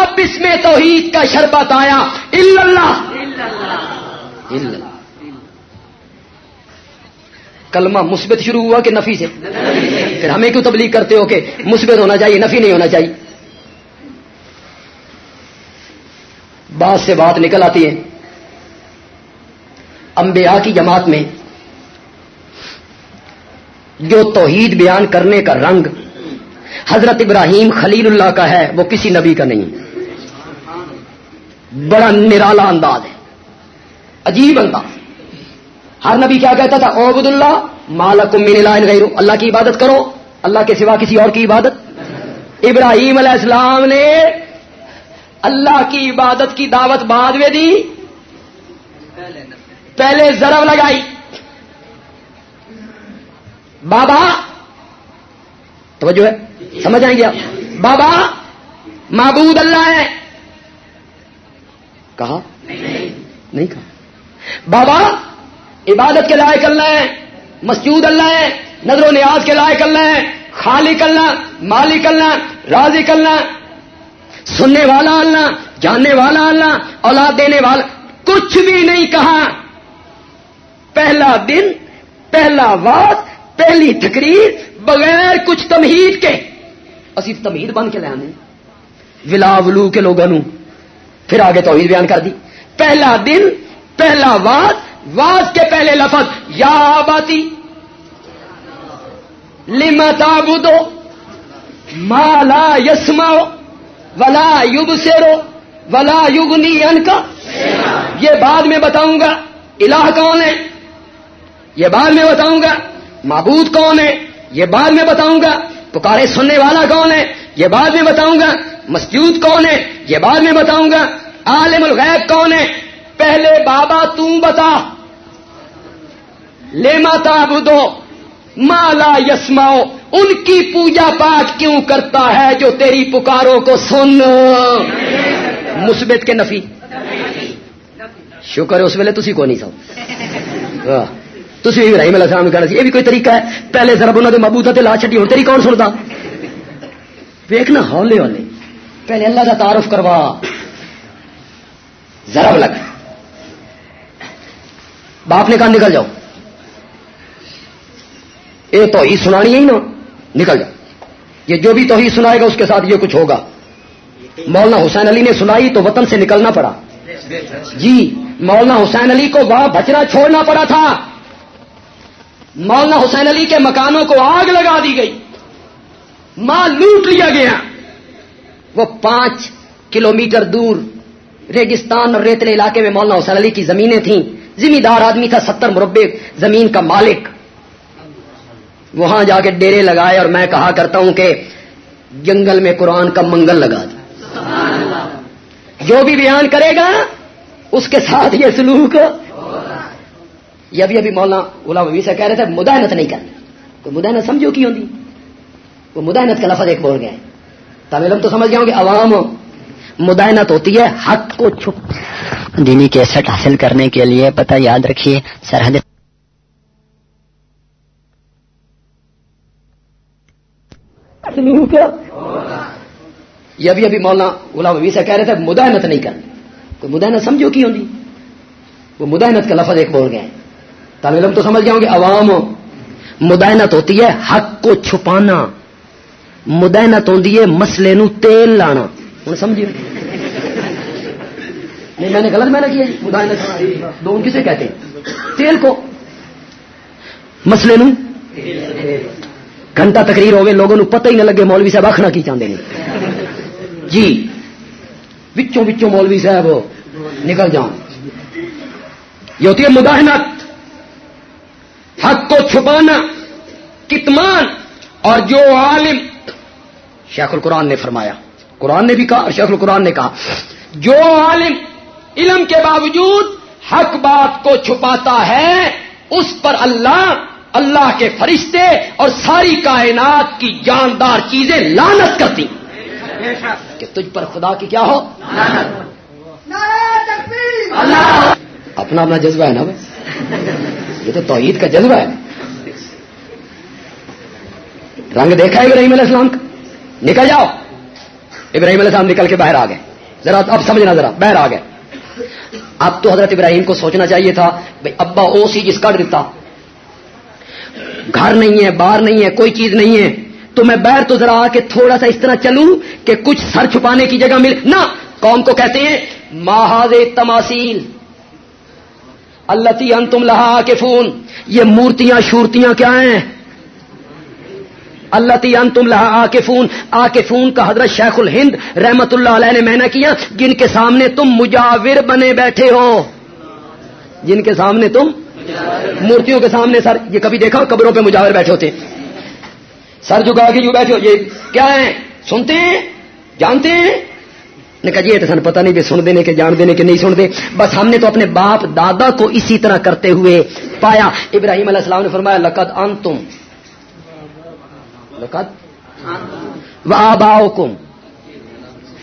اب اس میں توحید کا شربت آیا، اللہ، کلمہ مثبت شروع ہوا کہ نفی سے؟ پھر ہمیں کیوں تبلیغ کرتے ہو کہ مثبت ہونا چاہیے، نفی نہیں ہونا چاہیے؟ بات سے بات نکل آتی ہے۔ انبیاء کی جماعت میں جو توحید بیان کرنے کا رنگ حضرت ابراہیم خلیل اللہ کا ہے، وہ کسی نبی کا نہیں۔ بڑا نرالا انداز ہے۔ عجیب انداز۔ ہر نبی کیا کہتا تھا؟ عبد اللہ مالک من غیر اللہ کی عبادت کرو۔ اللہ کے سوا کسی اور کی عبادت؟ ابراہیم علیہ السلام نے اللہ کی عبادت کی دعوت بعد میں دی؟ پہلے ضرب لگائی۔ بابا، توجہ ہے، سمجھ آئیں گے آپ۔ بابا، معبود اللہ ہے۔ کہا؟ نہیں کہا۔ بابا، عبادت کے لائق اللہ ہے مسجود اللہ ہے، نظر و نیاز کے لائق اللہ ہے، خالق اللہ، مالک اللہ راضی اللہ سننے والا اللہ، جاننے والا اللہ، اولاد دینے والا، کچھ بھی نہیں کہا۔ پہلا دن، پہلا واد پہلی تقریر، بغیر کچھ تمہید کے۔ اسی تمہید بن کے لے ولا ولو کے لوگوں پھر آگے توحید بیان کر دی۔ پہلا دن، پہلا واد واز کے پہلے لفظ، یا آباتی لما تعبدو ما لا یسماؤ ولا یوگ سیرو ولا یغنی ان کا یہ بعد میں بتاؤں گا، الہ کون ہے؟ یہ بعد میں بتاؤں گا، معبود کون ہے؟ یہ بعد میں بتاؤں گا، پکارے سننے والا کون ہے؟ یہ بعد میں بتاؤں گا، مسجود کون ہے؟ یہ بعد میں بتاؤں گا، عالم الغیب کون ہے؟ پہلے بابا تم بتا، لے ماتا بدو مالا یسماؤ ان کی پوجا پاٹ کیوں کرتا ہے جو تیری پکاروں کو سن؟ مثبت کے نفی۔ شکر ہے، اس ویلے تھی کو نہیں سو تھی ابراہیم علیہ السلام کہنا یہ بھی کوئی طریقہ ہے؟ پہلے ضرب انہوں نے مبوتا لا چڈی ہوں تیری کون سنتا ویکنا ہولے ہولے پہلے اللہ کا تعارف کروا۔ ضرب لگ باپ نے کہا نکل جاؤ۔ یہ تو ہی سنانی ہے نا۔ نکل جاؤ یہ جو بھی توحید سنائے گا اس کے ساتھ یہ کچھ ہوگا۔ مولانا حسین علی نے سنائی تو وطن سے نکلنا پڑا۔ جی مولانا حسین علی کو وہاں بچنا چھوڑنا پڑا تھا۔ مولانا حسین علی کے مکانوں کو آگ لگا دی گئی۔ ماں لوٹ لیا گیا۔ وہ پانچ کلومیٹر دور ریگستان اور ریتلے علاقے میں مولانا حسین علی کی زمینیں تھیں۔ زمیندار آدمی تھا، ستر مربع زمین کا مالک۔ وہاں جا کے ڈیرے لگائے اور میں کہا کرتا ہوں کہ جنگل میں قرآن کا منگل لگا دیا جو بھی بیان کرے گا، اس کے ساتھ یہ سلوک۔ یہ ابھی ابھی مولانا غلام ابھی سے کہہ رہے تھے، مداحنت نہیں کرنا۔ کوئی مداحنت سمجھو کی ہوتی وہ مداحنت کا لفظ ایک بول گئے تمل تو سمجھ گیا ہوں کہ عوام، مداحنت ہوتی ہے، حق کو چھپ دینی کیسٹ حاصل کرنے کے لیے پتہ یاد رکھیے، سرحد یہ ابھی ابھی مولانا غلام ابھی سے کہہ رہے تھے، مداحنت نہیں کرنا۔ کوئی مداحنت سمجھو کی ہوتی وہ مداحنت کا لفظ ایک بول گئے۔ تمل تو سمجھ گیا ہوں کہ عوام، مداحنت ہوتی ہے حق کو چھپانا۔ مداحنت ہوتی ہے مسلے نو تیل لانا۔ ہوں سمجھیے۔ نہیں، میں نے غلط میں نے کیا جی؟ مداحنت۔ دو کسے کہتے ہیں؟ تیل کو۔ مسلے نو۔ گھنٹہ تقریر ہوگی لوگوں کو پتہ ہی نہ لگے مولوی صاحب آخنا کی چاہتے ہیں جی وچوں وچوں مولوی صاحب نکل جاؤ یہ ہوتی ہے مداحنت۔ حق کو چھپانا کتمان اور جو عالم۔ شیخ القرآن نے فرمایا۔ قرآن نے بھی کہا شیخ القرآن نے کہا۔ جو عالم علم کے باوجود حق بات کو چھپاتا ہے، اس پر اللہ اللہ کے فرشتے اور ساری کائنات کی جاندار چیزیں لانت کرتی کہ تجھ پر خدا کی کیا ہو؟ اپنا اپنا جذبہ ہے نا بھائی؟ یہ تو توحید کا جذبہ ہے۔ رنگ دیکھا ہے ابراہیم علیہ السلام کا؟ نکل جاؤ۔ ابراہیم علیہ السلام نکل کے باہر آ گئے۔ ذرا اب سمجھنا ذرا، باہر آ گئے۔ اب تو حضرت ابراہیم کو سوچنا چاہیے تھا، بھائی ابا او سی جس کر دیتا گھر نہیں ہے، باہر نہیں ہے، کوئی چیز نہیں ہے۔ تو میں باہر تو ذرا آ کے تھوڑا سا اس طرح چلوں کہ کچھ سر چھپانے کی جگہ مل۔ نہ، قوم کو کہتے ہیں ماہاد تماسیل اللہ تی تم لہا کے فون یہ مورتیاں، شورتیاں کیا ہیں؟ اللہ تی تم لہا آ کے فون آ کے فون کا حضرت شیخ الہند رحمت اللہ علیہ نے میں کیا، جن کے سامنے تم مجاور بنے بیٹھے ہو۔ جن کے سامنے تم مورتیوں کے سامنے سر، یہ کبھی دیکھا قبروں پہ مجاور بیٹھے ہوتے سر جھکا کے جو بیٹھے ہو، یہ کیا ہے؟ سنتے ہیں؟ جانتے ہیں؟ نے کہا جی تو سن پتہ نہیں بھی سن دینے کے، جان دینے کے نہیں سن دے بس ہم نے تو اپنے باپ دادا کو اسی طرح کرتے ہوئے پایا۔ ابراہیم علیہ السلام نے فرمایا، لقد ان تم لقد وآباؤکم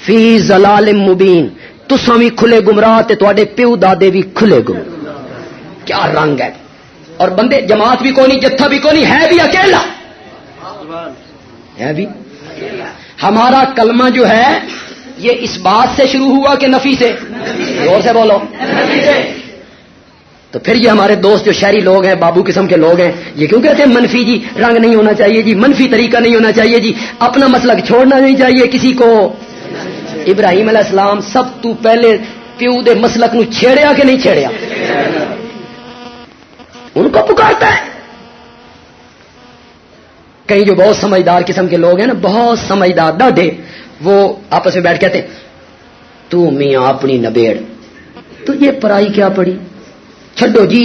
فی زلال مبین۔ تساں بھی کھلے گمراہ تے تواڈے پیو دادے بھی کھلے گم۔ کیا رنگ ہے؟ اور بندے، جماعت بھی کونی، جتھا بھی کونی، ہے بھی اکیلا؟ ہے بھی؟ ہمارا کلمہ جو ہے، یہ اس بات سے شروع ہوا کہ نفی سے۔ زور سے بولو۔ تو پھر یہ ہمارے دوست جو شہری لوگ ہیں، بابو قسم کے لوگ ہیں، یہ کیوں کہتے ہیں منفی جی؟ رنگ نہیں ہونا چاہیے جی منفی طریقہ نہیں ہونا چاہیے جی۔ اپنا مسلک چھوڑنا نہیں چاہیے کسی کو۔ ابراہیم علیہ السلام، سب تو پہلے پیو دے مسلک نو چھیڑیا کہ نہیں چھیڑیا؟ ان کو پکارتا ہے کہیں جو بہت سمجھدار قسم کے لوگ ہیں نا بہت سمجھدار ڈاڈے وہ آپس میں بیٹھ کہتے تو میاں اپنی نبیڑ تو یہ پڑھائی کیا پڑی چھڈو جی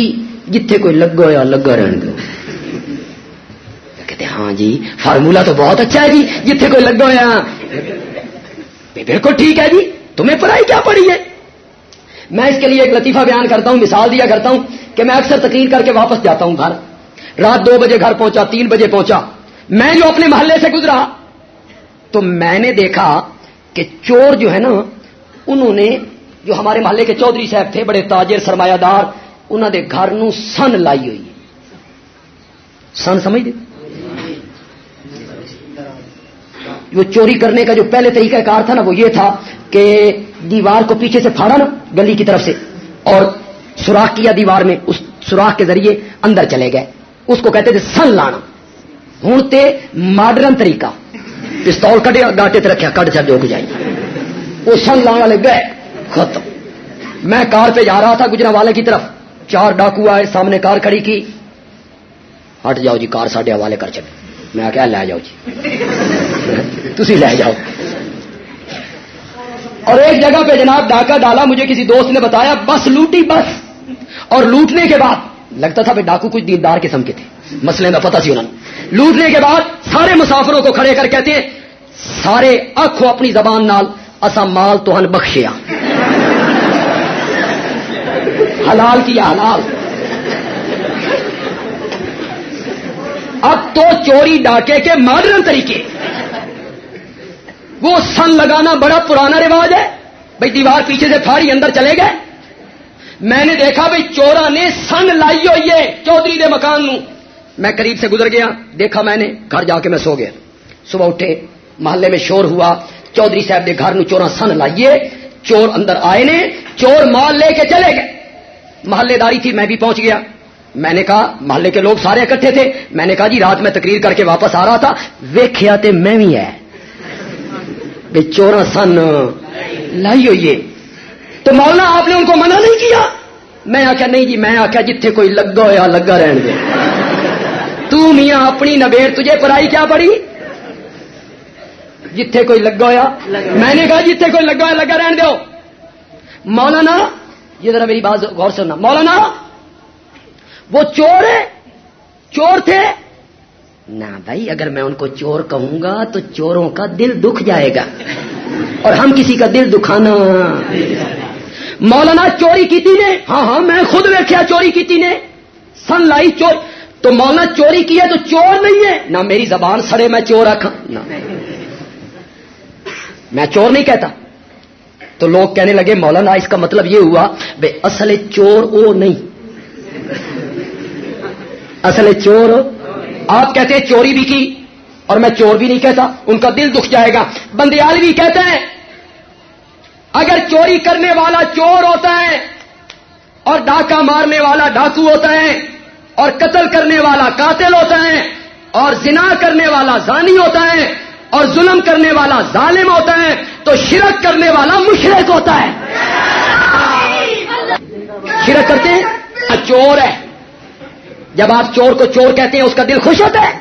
جتھے کوئی لگا ہوا لگا رہن دو کہتے ہاں جی فارمولا تو بہت اچھا ہے جی جتھے کوئی لگا ہوا بالکل ٹھیک ہے جی تمہیں پڑھائی کیا پڑی ہے میں اس کے لیے ایک لطیفہ بیان کرتا ہوں، مثال دیا کرتا ہوں کہ میں اکثر تقریر کر کے واپس جاتا ہوں گھر۔ رات دو بجے گھر پہنچا، تین بجے پہنچا۔ میں جو اپنے محلے سے گزرا، تو میں نے دیکھا کہ چور جو ہے نا، انہوں نے جو ہمارے محلے کے چودھری صاحب تھے، بڑے تاجر، سرمایہ دار، انہوں نے گھر نو سن لائی ہوئی سن سمجھ دے؟ وہ چوری کرنے کا جو پہلے طریقہ کار تھا نا، وہ یہ تھا کہ دیوار کو پیچھے سے پھاڑا نا، گلی کی طرف سے۔ اور سوراخ کیا دیوار میں، اس سوراخ کے ذریعے اندر چلے گئے۔ اس کو کہتے تھے سن لانا۔ ہوں تے ماڈرن طریقہ۔ پستول کٹے گاٹے تے رکھا کٹ چل جو جائی وہ سن لانے والے گئے۔ ختم۔ میں کار پہ جا رہا تھا گجرا والے کی طرف۔ چار ڈاکو آئے، سامنے کار کھڑی کی۔ ہٹ جاؤ جی کار ساڈے حوالے کر چلے میں کیا لے جاؤ جی۔ تھی لے جاؤ۔ اور ایک جگہ پہ جناب ڈاکہ ڈالا، مجھے کسی دوست نے بتایا، بس لوٹی، بس۔ اور لوٹنے کے بعد، لگتا تھا بھائی ڈاکو کچھ دیندار قسم کے تھے، مسئلے میں پتا سی انہوں نے۔ لوٹنے کے بعد سارے مسافروں کو کھڑے کر کہتے ہیں، سارے اکھو اپنی زبان نال، اسا مال تو ہن بخشیا۔ حلال کیا، حلال۔ اب تو چوری ڈاکے کے ماڈرن طریقے۔ وہ سن لگانا بڑا پرانا رواج ہے۔ بھائی دیوار پیچھے سے پھاڑی اندر چلے گئے۔ میں نے دیکھا بھائی چورا نے سن لائی ہوئی ہے چودھری دے مکان نو۔ میں قریب سے گزر گیا، دیکھا میں نے، گھر جا کے میں سو گیا۔ صبح اٹھے، محلے میں شور ہوا، چودھری صاحب کے گھر نو چورا سن لائیے چور اندر آئے نے، چور مال لے کے چلے گئے۔ محلے داری تھی، میں بھی پہنچ گیا۔ میں نے کہا، محلے کے لوگ سارے اکٹھے تھے۔ میں نے کہا جی رات میں تقریر کر کے واپس آ رہا تھا۔ ویخیا تے میں بھی ہے۔ بے چورا سن لائی ہوئی تو مولانا آپ نے ان کو منع نہیں کیا؟ میں آخیا نہیں جی میں آخیا جتھے کوئی لگا ہوا لگا رہن دے۔ تو میاں اپنی نبیڑ تجھے پڑھائی کیا پڑی؟ جتھے کوئی لگا ہوا میں نے کہا، جتھے کوئی لگا ہوا لگا رہن دو مولانا، یہ ذرا میری بات غور سننا۔ مولانا، وہ چور ہے، چور تھے۔ نہ بھائی، اگر میں ان کو چور کہوں گا تو چوروں کا دل دکھ جائے گا۔ اور ہم کسی کا دل دکھانا۔ مولانا چوری کی نے؟ ہاں ہاں میں خود ویکیا چوری کی نے۔ سن لائی چور۔ تو مولانا چوری کی ہے تو چور نہیں ہے؟ نہ میری زبان سڑے میں چور رکھا میں چور نہیں کہتا۔ تو لوگ کہنے لگے، مولانا، اس کا مطلب یہ ہوا، بے اصل چور او نہیں۔ اصل چور آپ کہتے ہیں چوری بھی کی اور میں چور بھی نہیں کہتا، ان کا دل دکھ جائے گا۔ بندیال بھی کہتے ہیں، اگر چوری کرنے والا چور ہوتا ہے اور ڈاکہ مارنے والا ڈاکو ہوتا ہے اور قتل کرنے والا قاتل ہوتا ہے اور زنا کرنے والا زانی ہوتا ہے اور ظلم کرنے والا ظالم ہوتا ہے، تو شرک کرنے والا مشرق ہوتا ہے۔ شرک کرتے ہیں چور ہے۔ جب آپ چور کو چور کہتے ہیں اس کا دل خوش ہوتا ہے۔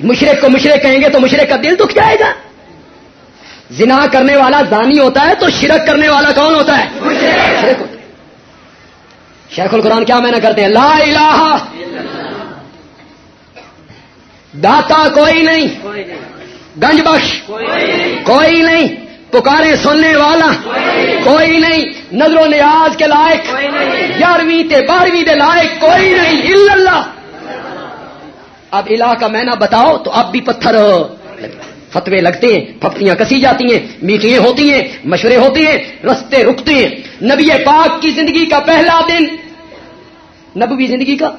مشرق کو مشرق کہیں گے تو مشرق کا دل دکھ جائے گا۔ زنا کرنے والا زانی ہوتا ہے تو شرک کرنے والا کون ہوتا ہے؟ شرک ہوتا ہے۔ شیخ القرآن کیا میں نہ کرتے ہیں؟ لا الہ داتا کوئی نہیں۔ گنج بخش کوئی نہیں۔ پکارے سننے والا کوئی نہیں نظر و نیاز کے لائق گیارہویں تے بارہویں دے لائق کوئی نہیں اللہ۔ اب الہ کا میں نہ بتاؤ تو اب بھی پتھر فتوے لگتے ہیں پھپتیاں کسی جاتی ہیں میٹنگیں ہوتی ہیں مشورے ہوتے ہیں رستے رکتے ہیں۔ نبی پاک کی زندگی کا پہلا دن نبوی زندگی کا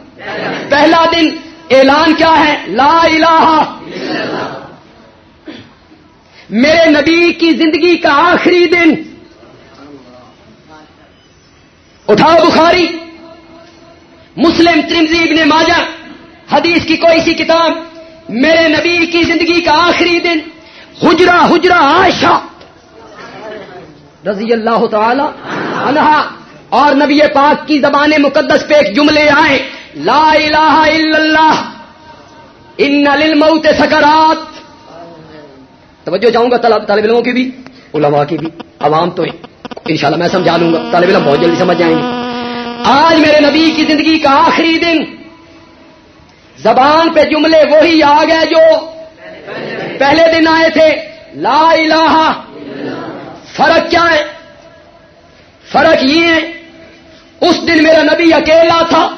پہلا دن اعلان کیا ہے؟ لا الہ میرے نبی کی زندگی کا آخری دن۔ اٹھاؤ بخاری۔ مسلم ترمزی ابن ماجہ، حدیث کی کوئی سی کتاب۔ میرے نبی کی زندگی کا آخری دن۔ حجرا حجرا عائشہ۔ رضی اللہ تعالی عنہا اور نبی پاک کی زبان مقدس پہ ایک جملے آئے۔ لا الہ الا اللہ۔ ان للموت سکرات۔ توجہ چاہوں گا طالب علموں کی بھی، علماء کی بھی، عوام تو انشاءاللہ میں سمجھا لوں گا۔ طالب علم بہت جلدی سمجھ جائیں گے۔ آج میرے نبی کی زندگی کا آخری دن۔ زبان پہ جملے وہی آ گئے جو پہلے دن آئے تھے۔ لا الہ۔ فرق کیا ہے؟ فرق یہ ہے، اس دن میرا نبی اکیلا تھا،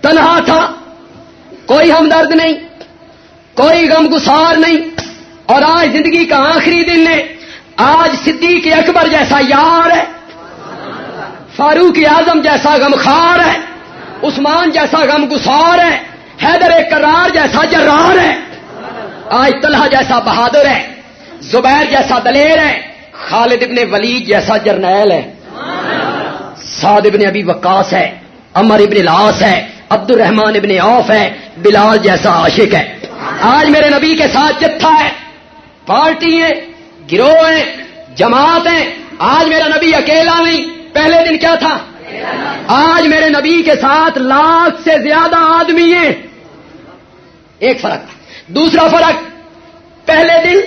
تنہا تھا، کوئی ہمدرد نہیں۔ کوئی غم گسار نہیں۔ اور آج زندگی کا آخری دن ہے۔ آج صدیق اکبر جیسا یار ہے۔ فاروق اعظم جیسا غمخار ہے۔ عثمان جیسا غم گسار ہے۔ حیدر کرار جیسا جرار ہے۔ آج طلحہ جیسا بہادر ہے۔ زبیر جیسا دلیر ہے۔ خالد ابن ولید جیسا جرنیل ہے۔ سعد ابن ابی وقاص ہے۔ امر ابن لاس ہے۔ عبد الرحمان ابن عوف ہے۔ بلال جیسا عاشق ہے۔ آج میرے نبی کے ساتھ جتھا ہے، پارٹی ہے گروہ ہیں، جماعت ہیں، آج میرا نبی اکیلا نہیں، پہلے دن کیا تھا؟ آج میرے نبی کے ساتھ لاکھ سے زیادہ آدمی ہیں۔ ایک فرق، دوسرا فرق، پہلے دن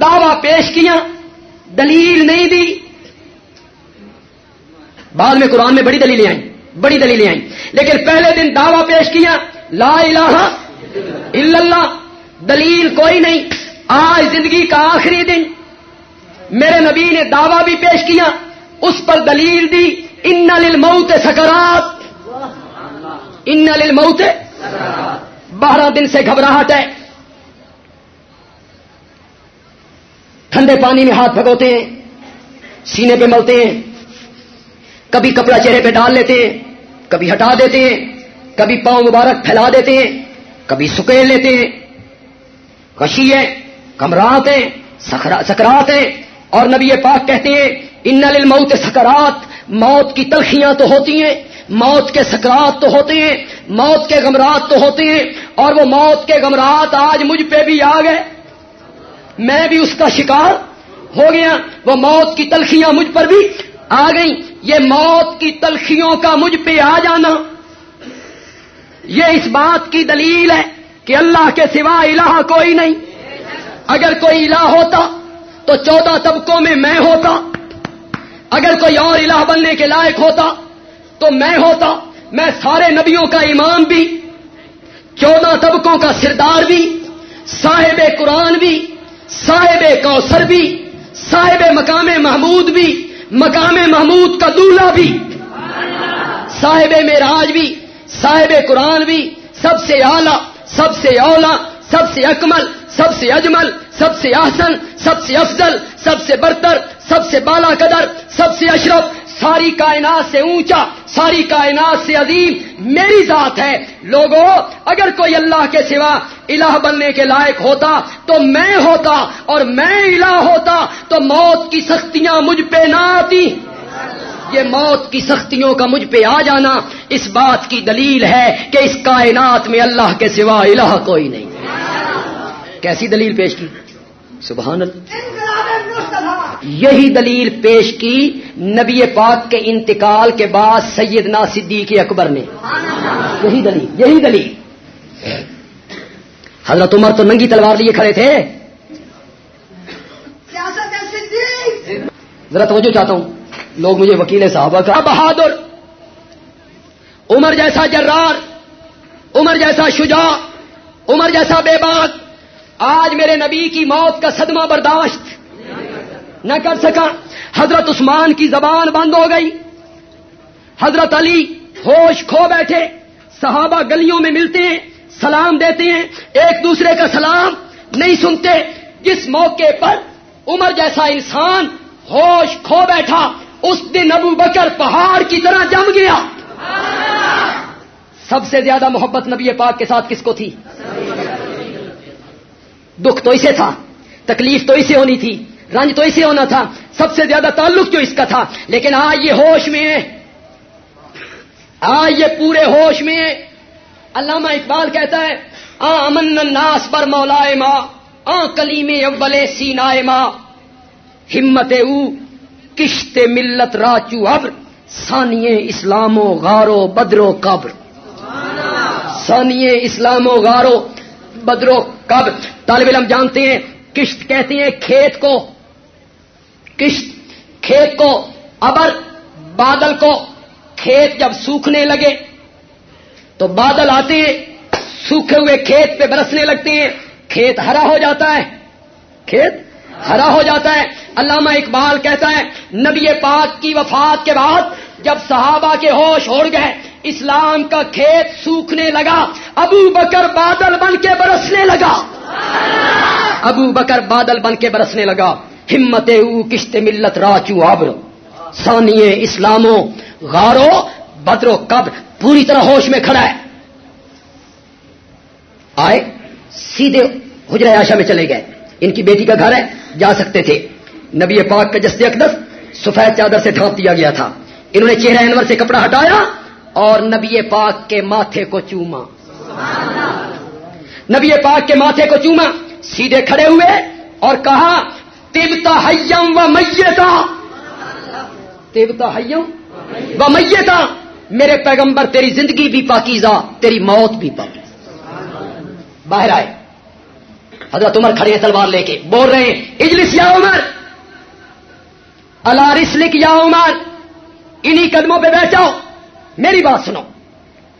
دعوی پیش کیا، دلیل نہیں دی۔ بعد میں قرآن میں بڑی دلیلیں آئیں، بڑی دلیلیں آئیں۔ لیکن پہلے دن دعوی پیش کیا، لا الہ اللہ دلیل کوئی نہیں آج زندگی کا آخری دن میرے نبی نے دعویٰ بھی پیش کیا اس پر دلیل دی ان للموت سکرات ان للموت بارہ دن سے گھبراہٹ ہے ٹھنڈے پانی میں ہاتھ پھگوتے ہیں سینے پہ ملتے ہیں کبھی کپڑا چہرے پہ ڈال لیتے ہیں کبھی ہٹا دیتے ہیں کبھی پاؤں مبارک پھیلا دیتے ہیں کبھی سکیل لیتے ہیں، کشی ہے، کمرات ہیں سکرات ہیں۔ اور نبی پاک کہتے ہیں، ان للموت سکرات، موت کی تلخیاں تو ہوتی ہیں، موت کے سکرات تو ہوتے ہیں، موت کے گمرات تو ہوتے ہیں۔ اور وہ موت کے گمرات آج مجھ پہ بھی آ گئے۔ میں بھی اس کا شکار ہو گیا۔ وہ موت کی تلخیاں مجھ پر بھی آ گئیں۔ یہ موت کی تلخیوں کا مجھ پہ آ جانا۔ یہ اس بات کی دلیل ہے کہ اللہ کے سوا الہ کوئی نہیں۔ اگر کوئی الہ ہوتا تو چودہ طبقوں میں میں ہوتا۔ اگر کوئی اور الہ بننے کے لائق ہوتا تو میں ہوتا۔ میں سارے نبیوں کا امام بھی، چودہ طبقوں کا سردار بھی، صاحب قرآن بھی، صاحب کوثر بھی، صاحب مقام محمود بھی، مقام محمود کا دولہ بھی، صاحب معراج بھی۔ صاحب قرآن بھی سب سے اعلی، سب سے اولا سب سے اکمل، سب سے اجمل، سب سے احسن، سب سے افضل، سب سے برتر، سب سے بالا قدر، سب سے اشرف، ساری کائنات سے اونچا، ساری کائنات سے عظیم، میری ذات ہے۔ لوگوں اگر کوئی اللہ کے سوا الہ بننے کے لائق ہوتا تو میں ہوتا اور میں الہ ہوتا تو موت کی سختیاں مجھ پہ نہ آتی۔ یہ موت کی سختیوں کا مجھ پہ آ جانا اس بات کی دلیل ہے کہ اس کائنات میں اللہ کے سوا الہ کوئی نہیں۔ کیسی دلیل پیش کی؟ سبحان اللہ۔ یہی دلیل پیش کی نبی پاک کے انتقال کے بعد سیدنا صدیق اکبر نے۔ یہی دلیل یہی دلیل۔ حضرت عمر تو ننگی تلوار لیے کھڑے تھے۔ ذرا توجہ چاہتا ہوں۔ لوگ مجھے وکیل صاحبہ کا بہادر، عمر جیسا جرار، عمر جیسا شجاع، عمر جیسا بے بات آج میرے نبی کی موت کا صدمہ برداشت نہ کر سکا۔ حضرت عثمان کی زبان بند ہو گئی۔ حضرت علی ہوش کھو بیٹھے، صحابہ گلیوں میں ملتے ہیں، سلام دیتے ہیں۔ ایک دوسرے کا سلام نہیں سنتے۔ جس موقع پر عمر جیسا انسان ہوش کھو بیٹھا اس دن ابو بکر پہاڑ کی طرح جم گیا۔ سب سے زیادہ محبت نبی پاک کے ساتھ کس کو تھی؟ دکھ تو اسے تھا، تکلیف تو اسے ہونی تھی، رنج تو اسے ہونا تھا، سب سے زیادہ تعلق جو اس کا تھا۔ لیکن آج یہ ہوش میں ہے۔ آج یہ پورے ہوش میں ہے۔ علامہ اقبال کہتا ہے، آ امن ناس پر مولا ماں آ کلیم اول سینا ماں ہمت او کشت ملت راچو ابر سانیے اسلام و غارو بدرو قبر. سانیے اسلام و غارو بدرو قبر. طالب علم جانتے ہیں، کشت کہتے ہیں کھیت کو. کشت کھیت کو ابر بادل کو کھیت جب سوکھنے لگے، تو بادل آتے ہیں، سوکھے ہوئے کھیت پہ برسنے لگتے ہیں، کھیت ہرا ہو جاتا ہے. کھیت ہرا ہو جاتا ہے۔ علامہ اقبال کہتا ہے، نبی پاک کی وفات کے بعد جب صحابہ کے ہوش اڑ گئے، اسلام کا کھیت سوکھنے لگا، ابو بکر بادل بن کے برسنے لگا۔ ابو بکر بادل بن کے برسنے لگا۔ ہمت او کشت ملت راچو آبر سانیے اسلاموں غارو، بدرو کب پوری طرح ہوش میں کھڑا ہے۔ آئے، سیدھے حجرہ آشا میں چلے گئے۔ ان کی بیٹی کا گھر ہے، جا سکتے تھے۔ نبی پاک کا جستے اقدس سفید چادر سے ڈھانپ دیا گیا تھا۔ انہوں نے چہرہ انور سے کپڑا ہٹایا اور نبی پاک کے ماتھے کو چوما۔ نبی پاک کے ماتھے کو چوما، سیدھے کھڑے ہوئے اور کہا تبتا ہیم و میتا تبتا ہیم و میتا میرے پیغمبر تیری زندگی بھی پاکیزہ، تیری موت بھی پاکیزہ۔ باہر آئے۔ حضرت عمر کھڑے ہیں تلوار لے کے، بول رہے ہیں، اجلس یا عمر! اللہ رسلک یا عمر! انہی قدموں پہ بیٹھ جاؤ، میری بات سنو۔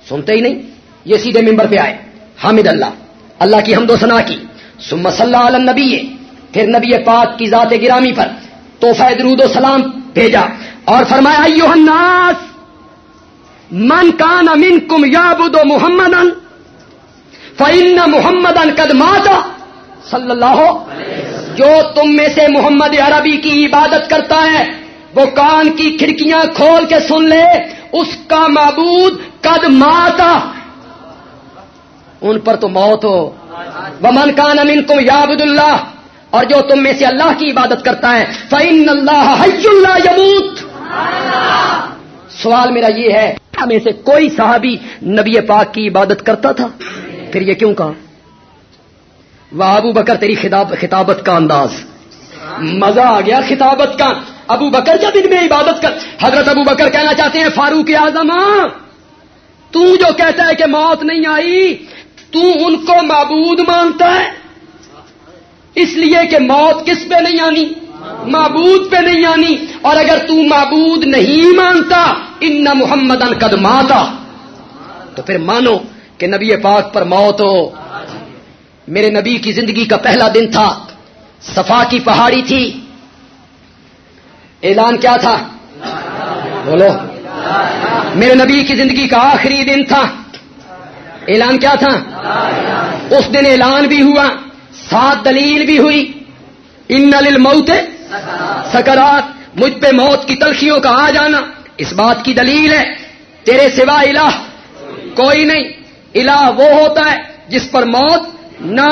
سنتے ہی نہیں، یہ سیدھے ممبر پہ آئے۔ حامد اللہ اللہ کی حمد و سنا کی۔ سم صلی علی نبی پھر نبی پاک کی ذات گرامی پر تو درود و سلام بھیجا۔ اور فرمایا، ایوہ الناس، من کان من کم یا بدو محمد فن محمد قد ماتا صلی اللہ جو تم میں سے محمد عربی کی عبادت کرتا ہے، وہ کان کی کھڑکیاں کھول کے سن لے، اس کا معبود قد ماتا۔ ان پر تو موت ہو۔ وہ کان امین کم یابد اللہ اور جو تم میں سے اللہ کی عبادت کرتا ہے فعن اللہ حج اللہ یموت سوال میرا یہ ہے میں سے کوئی صحابی نبی پاک کی عبادت کرتا تھا؟ پھر یہ کیوں کہا؟ وہ ابو بکر، تیری خطابت کا انداز۔ مزہ آ گیا خطابت کا۔ ابو بکر جب ان میں عبادت کر، حضرت ابو بکر کہنا چاہتے ہیں، فاروق اعظم ہاں۔ تو جو کہتا ہے کہ موت نہیں آئی، تو ان کو معبود مانتا ہے۔ اس لیے کہ موت کس پہ نہیں آنی؟ معبود پہ نہیں آنی۔ اور اگر تو معبود نہیں مانتا، ان محمد ان قدماتا تو پھر مانو کہ نبی پاک پر موت ہو۔ میرے نبی کی زندگی کا پہلا دن تھا۔ صفا کی پہاڑی تھی۔ اعلان کیا تھا؟ بولو۔ میرے نبی کی زندگی کا آخری دن تھا۔ اعلان کیا تھا؟ اس دن اعلان بھی ہوا۔ سات دلیل بھی ہوئی۔ ان للموت سکرات۔ مجھ پہ موت کی تلخیوں کا آ جانا۔ اس بات کی دلیل ہے۔ تیرے سوا الہ کوئی نہیں۔ الہ وہ ہوتا ہے جس پر موت نہ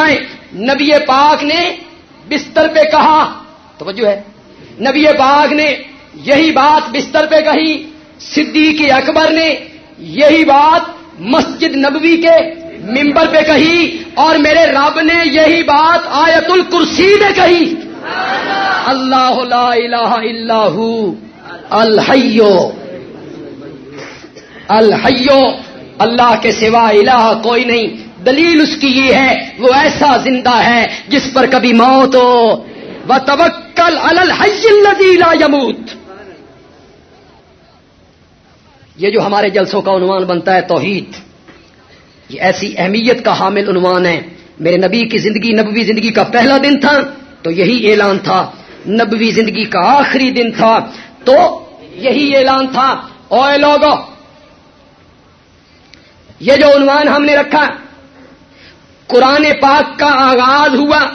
نبی پاک نے بستر پہ کہا، توجہ ہے، نبی پاک نے یہی بات بستر پہ کہی، صدیق اکبر نے یہی بات مسجد نبوی کے ممبر پہ کہی اور میرے رب نے یہی بات آیت الکرسی میں کہی۔ اللہ لا الہ الا ہو الحیو الحیو اللہ کے سوا الہ کوئی نہیں۔ دلیل اس کی یہ ہے، وہ ایسا زندہ ہے جس پر کبھی موت ہو۔ وہ توکل الحی لا یموت یہ جو ہمارے جلسوں کا عنوان بنتا ہے توحید، یہ ایسی اہمیت کا حامل عنوان ہے۔ میرے نبی کی زندگی نبوی زندگی کا پہلا دن تھا، تو یہی اعلان تھا۔ نبوی زندگی کا آخری دن تھا، تو یہی اعلان تھا۔ اوے لوگو، یہ جو عنوان ہم نے رکھا قرآن پاک کا آغاز ہوا۔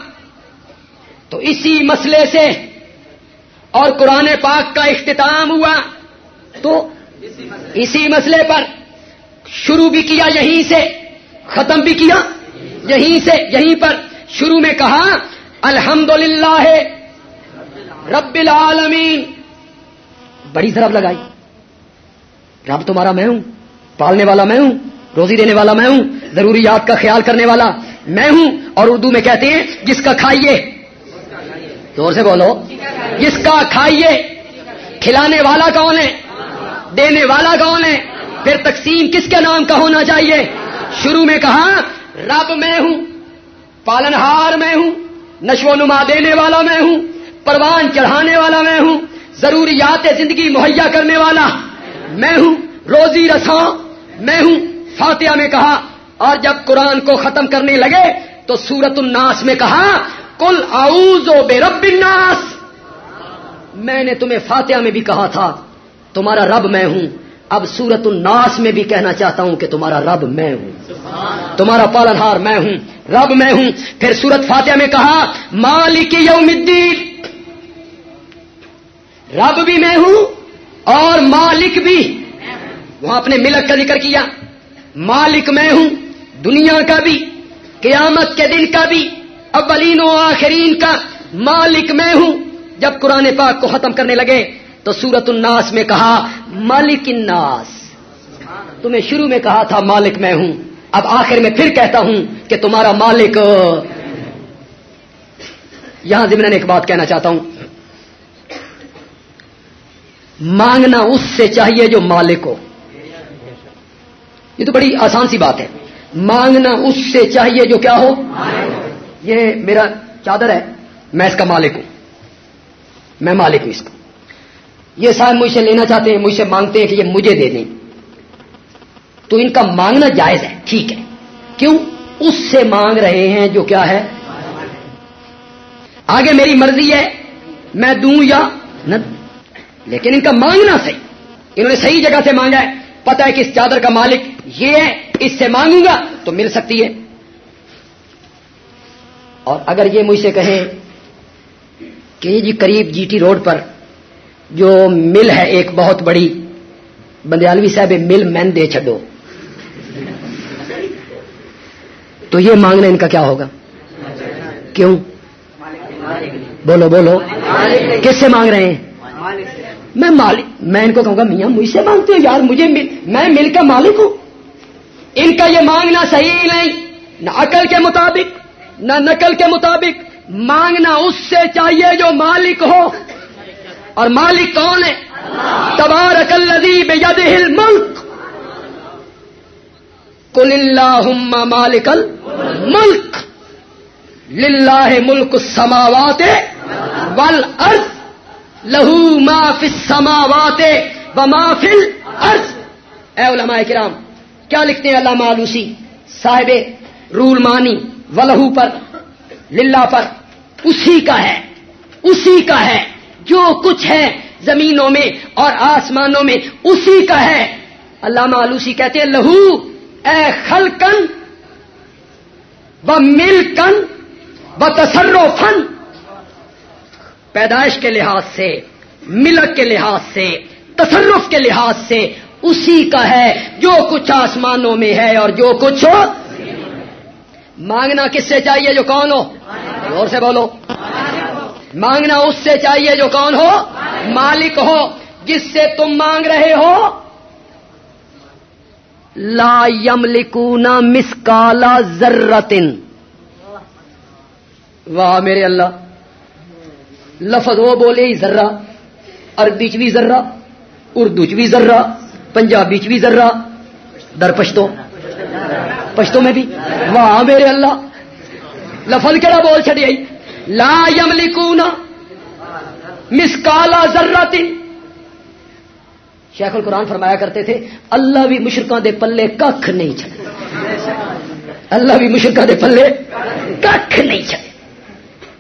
تو اسی مسئلے سے اور قرآن پاک کا اختتام ہوا۔ تو اسی مسئلے پر شروع بھی کیا یہیں سے، ختم بھی کیا یہیں سے، یہیں پر شروع میں کہا الحمد للہ رب العالمین۔ بڑی ضرب لگائی۔ رب تمہارا میں ہوں، پالنے والا میں ہوں روزی دینے والا میں ہوں ضروریات کا خیال کرنے والا میں ہوں اور اردو میں کہتے ہیں، جس کا کھائیے۔ زور سے بولو۔ جس کا کھائیے۔ کھلانے والا کون ہے؟ دینے والا کون ہے؟ پھر تقسیم کس کے نام کا ہونا چاہیے؟ شروع میں کہا، رب میں ہوں پالنہار میں ہوں، نشو و نما دینے والا میں ہوں، پروان چڑھانے والا میں ہوں، ضروریات زندگی مہیا کرنے والا میں ہوں، روزی رساں میں ہوں فاتحہ میں کہا، اور جب قرآن کو ختم کرنے لگے تو سورت الناس میں کہا کل آؤز بے رب الناس۔ میں نے تمہیں فاتحہ میں بھی کہا تھا، تمہارا رب میں ہوں۔ اب سورت الناس میں بھی کہنا چاہتا ہوں کہ تمہارا رب میں ہوں۔ تمہارا پالنہار میں ہوں، رب میں ہوں۔ پھر سورت فاتحہ میں کہا، مالک یوم الدین۔ رب بھی میں ہوں اور مالک بھی۔ وہاں اپنے ملک کا ذکر کیا۔ مالک میں ہوں، دنیا کا بھی، قیامت کے دن کا بھی، اولین و آخرین کا مالک میں ہوں۔ جب قرآن پاک کو ختم کرنے لگے تو سورت الناس میں کہا، مالک الناس۔ تمہیں شروع میں کہا تھا، مالک میں ہوں۔ اب آخر میں پھر کہتا ہوں کہ تمہارا مالک۔ یہاں ضمن ایک بات کہنا چاہتا ہوں۔ مانگنا اس سے چاہیے جو مالک ہو۔ یہ تو بڑی آسان سی بات ہے۔ مانگنا اس سے چاہیے جو کیا ہو۔ یہ میرا چادر ہے۔ میں اس کا مالک ہوں۔ میں مالک ہوں اس کا۔ یہ صاحب مجھ سے لینا چاہتے ہیں، مجھ سے مانگتے ہیں کہ یہ مجھے دے دیں۔ تو ان کا مانگنا جائز ہے۔ ٹھیک ہے۔ کیوں؟ اس سے مانگ رہے ہیں جو کیا ہے۔ آگے میری مرضی ہے۔ میں دوں یا نہ لیکن ان کا مانگنا صحیح۔ انہوں نے صحیح جگہ سے مانگا ہے۔ پتا ہے کہ اس چادر کا مالک یہ ہے، اس سے مانگوں گا تو مل سکتی ہے۔ اور اگر یہ مجھ سے کہیں کہ جی قریب جی ٹی روڈ پر جو مل ہے ایک بہت بڑی، بندیالوی صاحب مل مین دے چڈو تو یہ مانگنا ان کا کیا ہوگا؟ کیوں؟ بولو بولو۔ کس سے مانگ رہے ہیں؟ میں مالک میں ان کو کہوں گا، میاں مجھ سے مانگتے ہو یار، مجھے مل میں مل کا مالک ہوں۔ ان کا یہ مانگنا صحیح نہیں۔ نہ عقل کے مطابق، نہ نقل کے مطابق۔ مانگنا اس سے چاہیے جو مالک ہو۔ اور مالک کون ہے؟ تبارک الذی بیدہ ملک کل اللہ مالک الملک۔ للہ ملک السماوات والارض۔ لہو ما فی السماوات و ما فی الارض۔ اے علماء کرام، کیا لکھتے ہیں اللہ مالوسی؟ صاحب رول مانی و لہو پر، للہ پر۔ اسی کا ہے، اسی کا ہے۔ جو کچھ ہے زمینوں میں اور آسمانوں میں، اسی کا ہے۔ اللہ مالوسی کہتے ہیں، لہو، اے خلکن و مل کن و تصرو فن پیدائش کے لحاظ سے، ملک کے لحاظ سے، تصرف کے لحاظ سے اسی کا ہے جو کچھ آسمانوں میں ہے اور جو کچھ ہو مانگنا کس سے چاہیے جو کون ہو؟ اور سے بولو۔ مانگنا اس سے چاہیے جو کون ہو؟ مالک ہو، جس سے تم مانگ رہے ہو۔ لا یم لکونا مسکالا ذرتن واہ میرے اللہ۔ لفظ وہ بولے ہی ذرہ، عربی چ بھی ذرہ، اردو چ بھی ذرہ، پنجابی چ بھی ذرہ، در پشتو۔ پشتو میں بھی۔ وہاں میرے اللہ۔ لفظ کہڑا بول چڑی آئی؟ لا یملکون مسکالا ذرہ شیخ القرآن فرمایا کرتے تھے، اللہ بھی مشرقوں دے پلے کھ نہیں چڑے اللہ بھی مشرقہ دے پلے کھ نہیں چڑے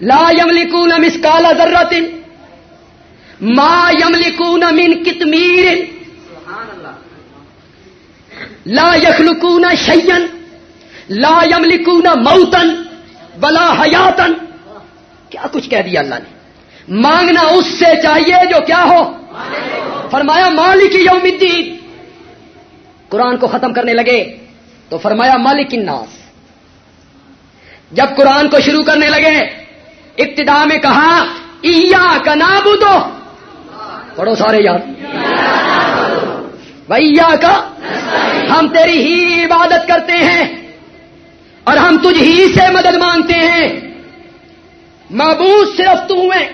لا یملکون مسکالا ذرہ ما یملکون من کتمیر. لا یخلقون شیئن لا یملکون موتن بلا حیاتن کیا کچھ کہہ دیا اللہ نے؟ مانگنا اس سے چاہیے جو کیا ہو؟ فرمایا مالک یوم الدین. قرآن کو ختم کرنے لگے تو فرمایا مالک الناس. جب قرآن کو شروع کرنے لگے ابتدا میں کہا ایا کا نابو دو پڑھو سارے یار بھیا کا ہم تیری ہی عبادت کرتے ہیں اور ہم تجھ ہی سے مدد مانگتے ہیں۔ محبوب صرف تو ہیں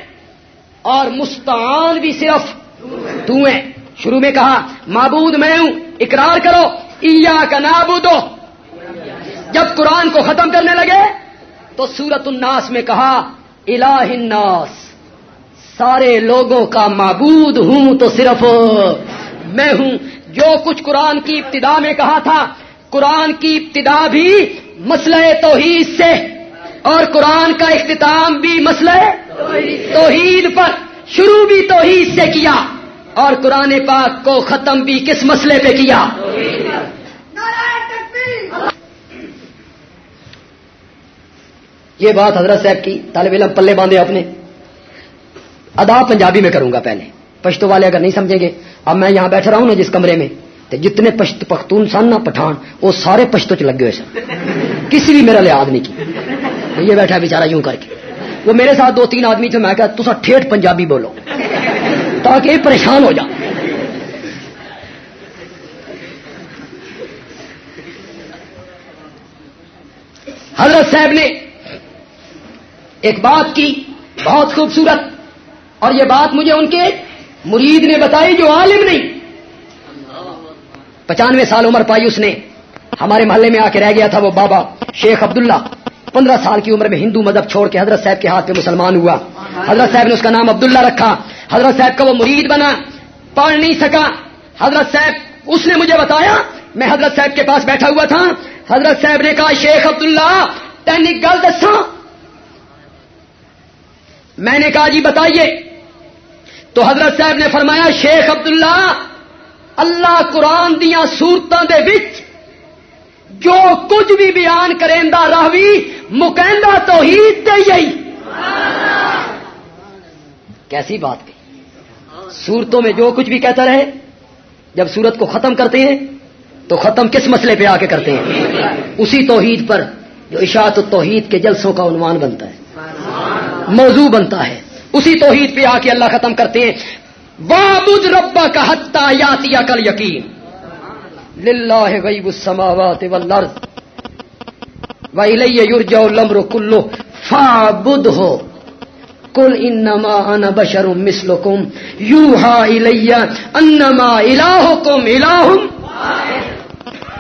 اور مستعان بھی صرف تو ہے شروع میں کہا، معبود میں ہوں، اقرار کرو ایا کا نابودو جب قرآن کو ختم کرنے لگے تو سورت الناس میں کہا الہ الناس، سارے لوگوں کا معبود ہوں تو صرف میں ہوں۔ جو کچھ قرآن کی ابتدا میں کہا تھا، قرآن کی ابتدا بھی مسئلہ توحید سے، اور قرآن کا اختتام بھی مسئلہ توحید پر، شروع بھی توحید سے کیا، اور قرآن پاک کو ختم بھی کس مسئلے پہ کیا؟ یہ بات حضرت صاحب کی طالب علم پلے باندھے اپنے۔ ادا پنجابی میں کروں گا پہلے۔ پشتو والے اگر نہیں سمجھیں گے، اب میں یہاں بیٹھ رہا ہوں نا جس کمرے میں، تو جتنے پشت پختون سن نا پٹھان، وہ سارے پشتوں چ لگے ہوئے سن۔ کسی بھی میرا لحاظ نہیں کی۔ یہ بیٹھا بےچارا یوں کر کے۔ وہ میرے ساتھ دو تین آدمی تھے میں کہا تو ٹھیٹ پنجابی بولو تاکہ یہ پریشان ہو جا۔ حضرت صاحب نے ایک بات کی، بہت خوبصورت۔ اور یہ بات مجھے ان کے مرید نے بتائی جو عالم نہیں۔ پچانوے سال عمر پائی اس نے۔ ہمارے محلے میں آ کے رہ گیا تھا وہ بابا شیخ عبداللہ۔ پندرہ سال کی عمر میں ہندو مذہب چھوڑ کے حضرت صاحب کے ہاتھ پہ مسلمان ہوا۔ حضرت صاحب نے اس کا نام عبداللہ رکھا۔ حضرت صاحب کا وہ مرید بنا۔ پڑھ نہیں سکا۔ حضرت صاحب، اس نے مجھے بتایا، میں حضرت صاحب کے پاس بیٹھا ہوا تھا۔ حضرت صاحب نے کہا، شیخ عبداللہ تینک گل دسا میں نے کہا جی بتائیے۔ تو حضرت صاحب نے فرمایا، شیخ عبداللہ، اللہ قرآن دیا سورتوں کے بچ جو کچھ بھی بیان کریں راہوی، مکیندا تو ہی کیسی بات کہی؟ سورتوں میں جو کچھ بھی کہتا رہے، جب سورت کو ختم کرتے ہیں، تو ختم کس مسئلے پہ آ کے کرتے ہیں؟ اسی توحید پر جو اشاعت توحید کے جلسوں کا عنوان بنتا ہے۔ موضوع بنتا ہے۔ اسی توحید پہ آ کے اللہ ختم کرتے ہیں۔ بابد ربا کا حتہ یاتیا کل یقین للہ غیب السماوات والارض وإلی یرجع الامر کلو فعبد ہو کل انما انا بشر مثلکم یوحا الی انما الہکم الہ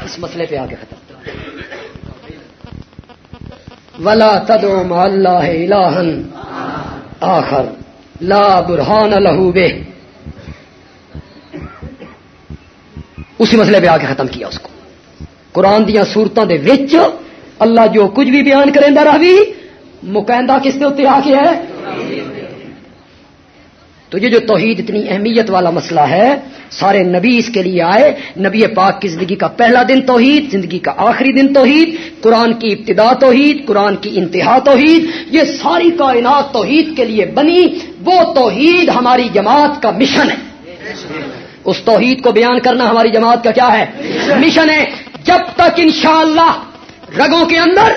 اس مسئلے پہ آگے ختم۔ ولا تدعو مع اللہ الہا. آخر. لا برہان لہو بے اسی مسئلے پہ آ کے ختم کیا اس کو. قرآن دیا سورتوں دے وچ اللہ جو کچھ بھی بیان کریں راوی بھی کس کے اتنے آ کے ہے؟ تو یہ جو توحید اتنی اہمیت والا مسئلہ ہے، سارے نبی اس کے لیے آئے، نبی پاک کی زندگی کا پہلا دن توحید، زندگی کا آخری دن توحید، قرآن کی ابتدا توحید، قرآن کی انتہا توحید، یہ ساری کائنات توحید کے لیے بنی، وہ توحید ہماری جماعت کا مشن ہے۔ اس توحید کو بیان کرنا ہماری جماعت کا کیا ہے؟ مشن ہے۔ جب تک انشاءاللہ رگوں کے اندر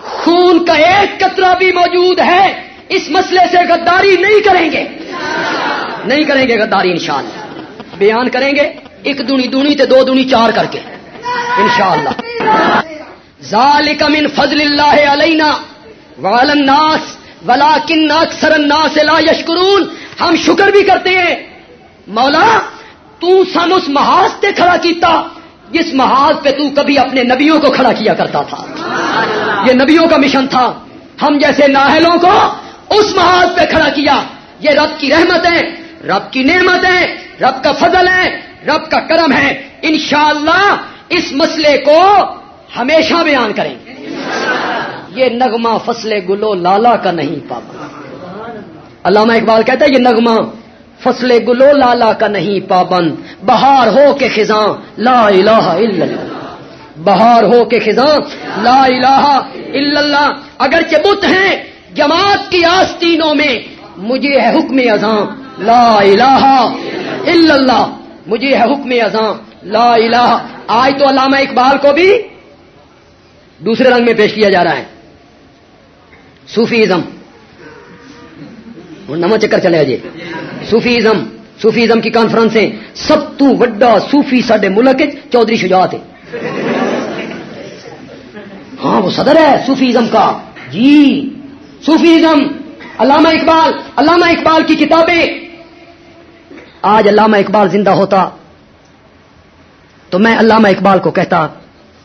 خون کا ایک قطرہ بھی موجود ہے، اس مسئلے سے غداری نہیں کریں گے۔ نہیں کریں گے غداری انشاءاللہ۔ بیان کریں گے، ایک دونی دونی تے دو دونی چار کر کے۔ انشاءاللہ۔ ذالک من فضل اللہ علینا وعلی الناس ولا کن اکثر سے لا یشکرون۔ ہم شکر بھی کرتے ہیں۔ مولا، تو سن اس محاذ سے کھڑا کیتا، جس محاذ پہ تو کبھی اپنے نبیوں کو کھڑا کیا کرتا تھا۔ یہ نبیوں کا مشن تھا۔ ہم جیسے ناہلوں کو اس محاذ پہ کھڑا کیا۔ یہ رب کی رحمت ہے، رب کی نعمت ہے، رب کا فضل ہے، رب کا کرم ہے۔ انشاءاللہ اس مسئلے کو ہمیشہ بیان کریں یہ نغمہ فصل گلو لالا کا نہیں پابند علامہ اقبال کہتا ہے، یہ نغمہ فصل گلو لالا کا نہیں پابند۔ بہار ہو کے خزاں، لا الہ الا اللہ۔ بہار ہو کے خزاں، لا الہ الا اللہ۔ اگرچہ بت ہیں، جماعت کی آستینوں میں مجھے ہے حکم ازاں لا الہ الا اللہ، مجھے ہے حکم ازاں لا الہ۔ آج تو علامہ اقبال کو بھی دوسرے رنگ میں پیش کیا جا رہا ہے۔ صوفیزم۔ نمو چکر چلے جی صوفیزم صوفیزم کی کانفرنسیں۔ سب تو وڈا صوفی سڈے ملک چودھری شجاعت ہے۔ ہاں وہ صدر ہے صوفیزم کا۔ جی صوفیزم۔ علامہ اقبال علامہ اقبال کی کتابیں۔ آج علامہ اقبال زندہ ہوتا تو میں علامہ اقبال کو کہتا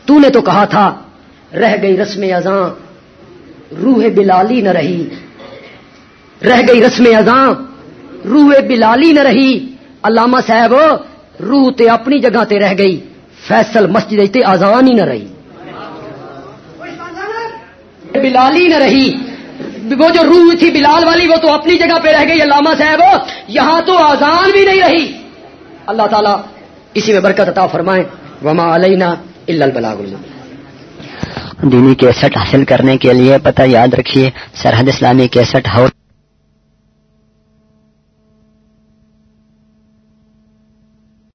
تو نے تو کہا تھا رہ گئی رسم ازاں روح بلالی نہ رہی۔ رہ گئی رسم ازاں روح بلالی نہ رہی۔ علامہ صاحب روح تے اپنی جگہ تے رہ گئی فیصل مسجد تے آزان ہی نہ رہی۔ بلالی نہ رہی۔ وہ جو روح تھی بلال والی، وہ تو اپنی جگہ پہ رہ گئی علامہ صاحب، یہاں تو آزان بھی نہیں رہی۔ اللہ تعالیٰ اسی میں برکت عطا فرمائے۔ وما علینا الا البلاغ دینی کیسٹ حاصل کرنے کے لیے پتہ یاد رکھیے، سرحد اسلامی کیسٹ ہاؤس۔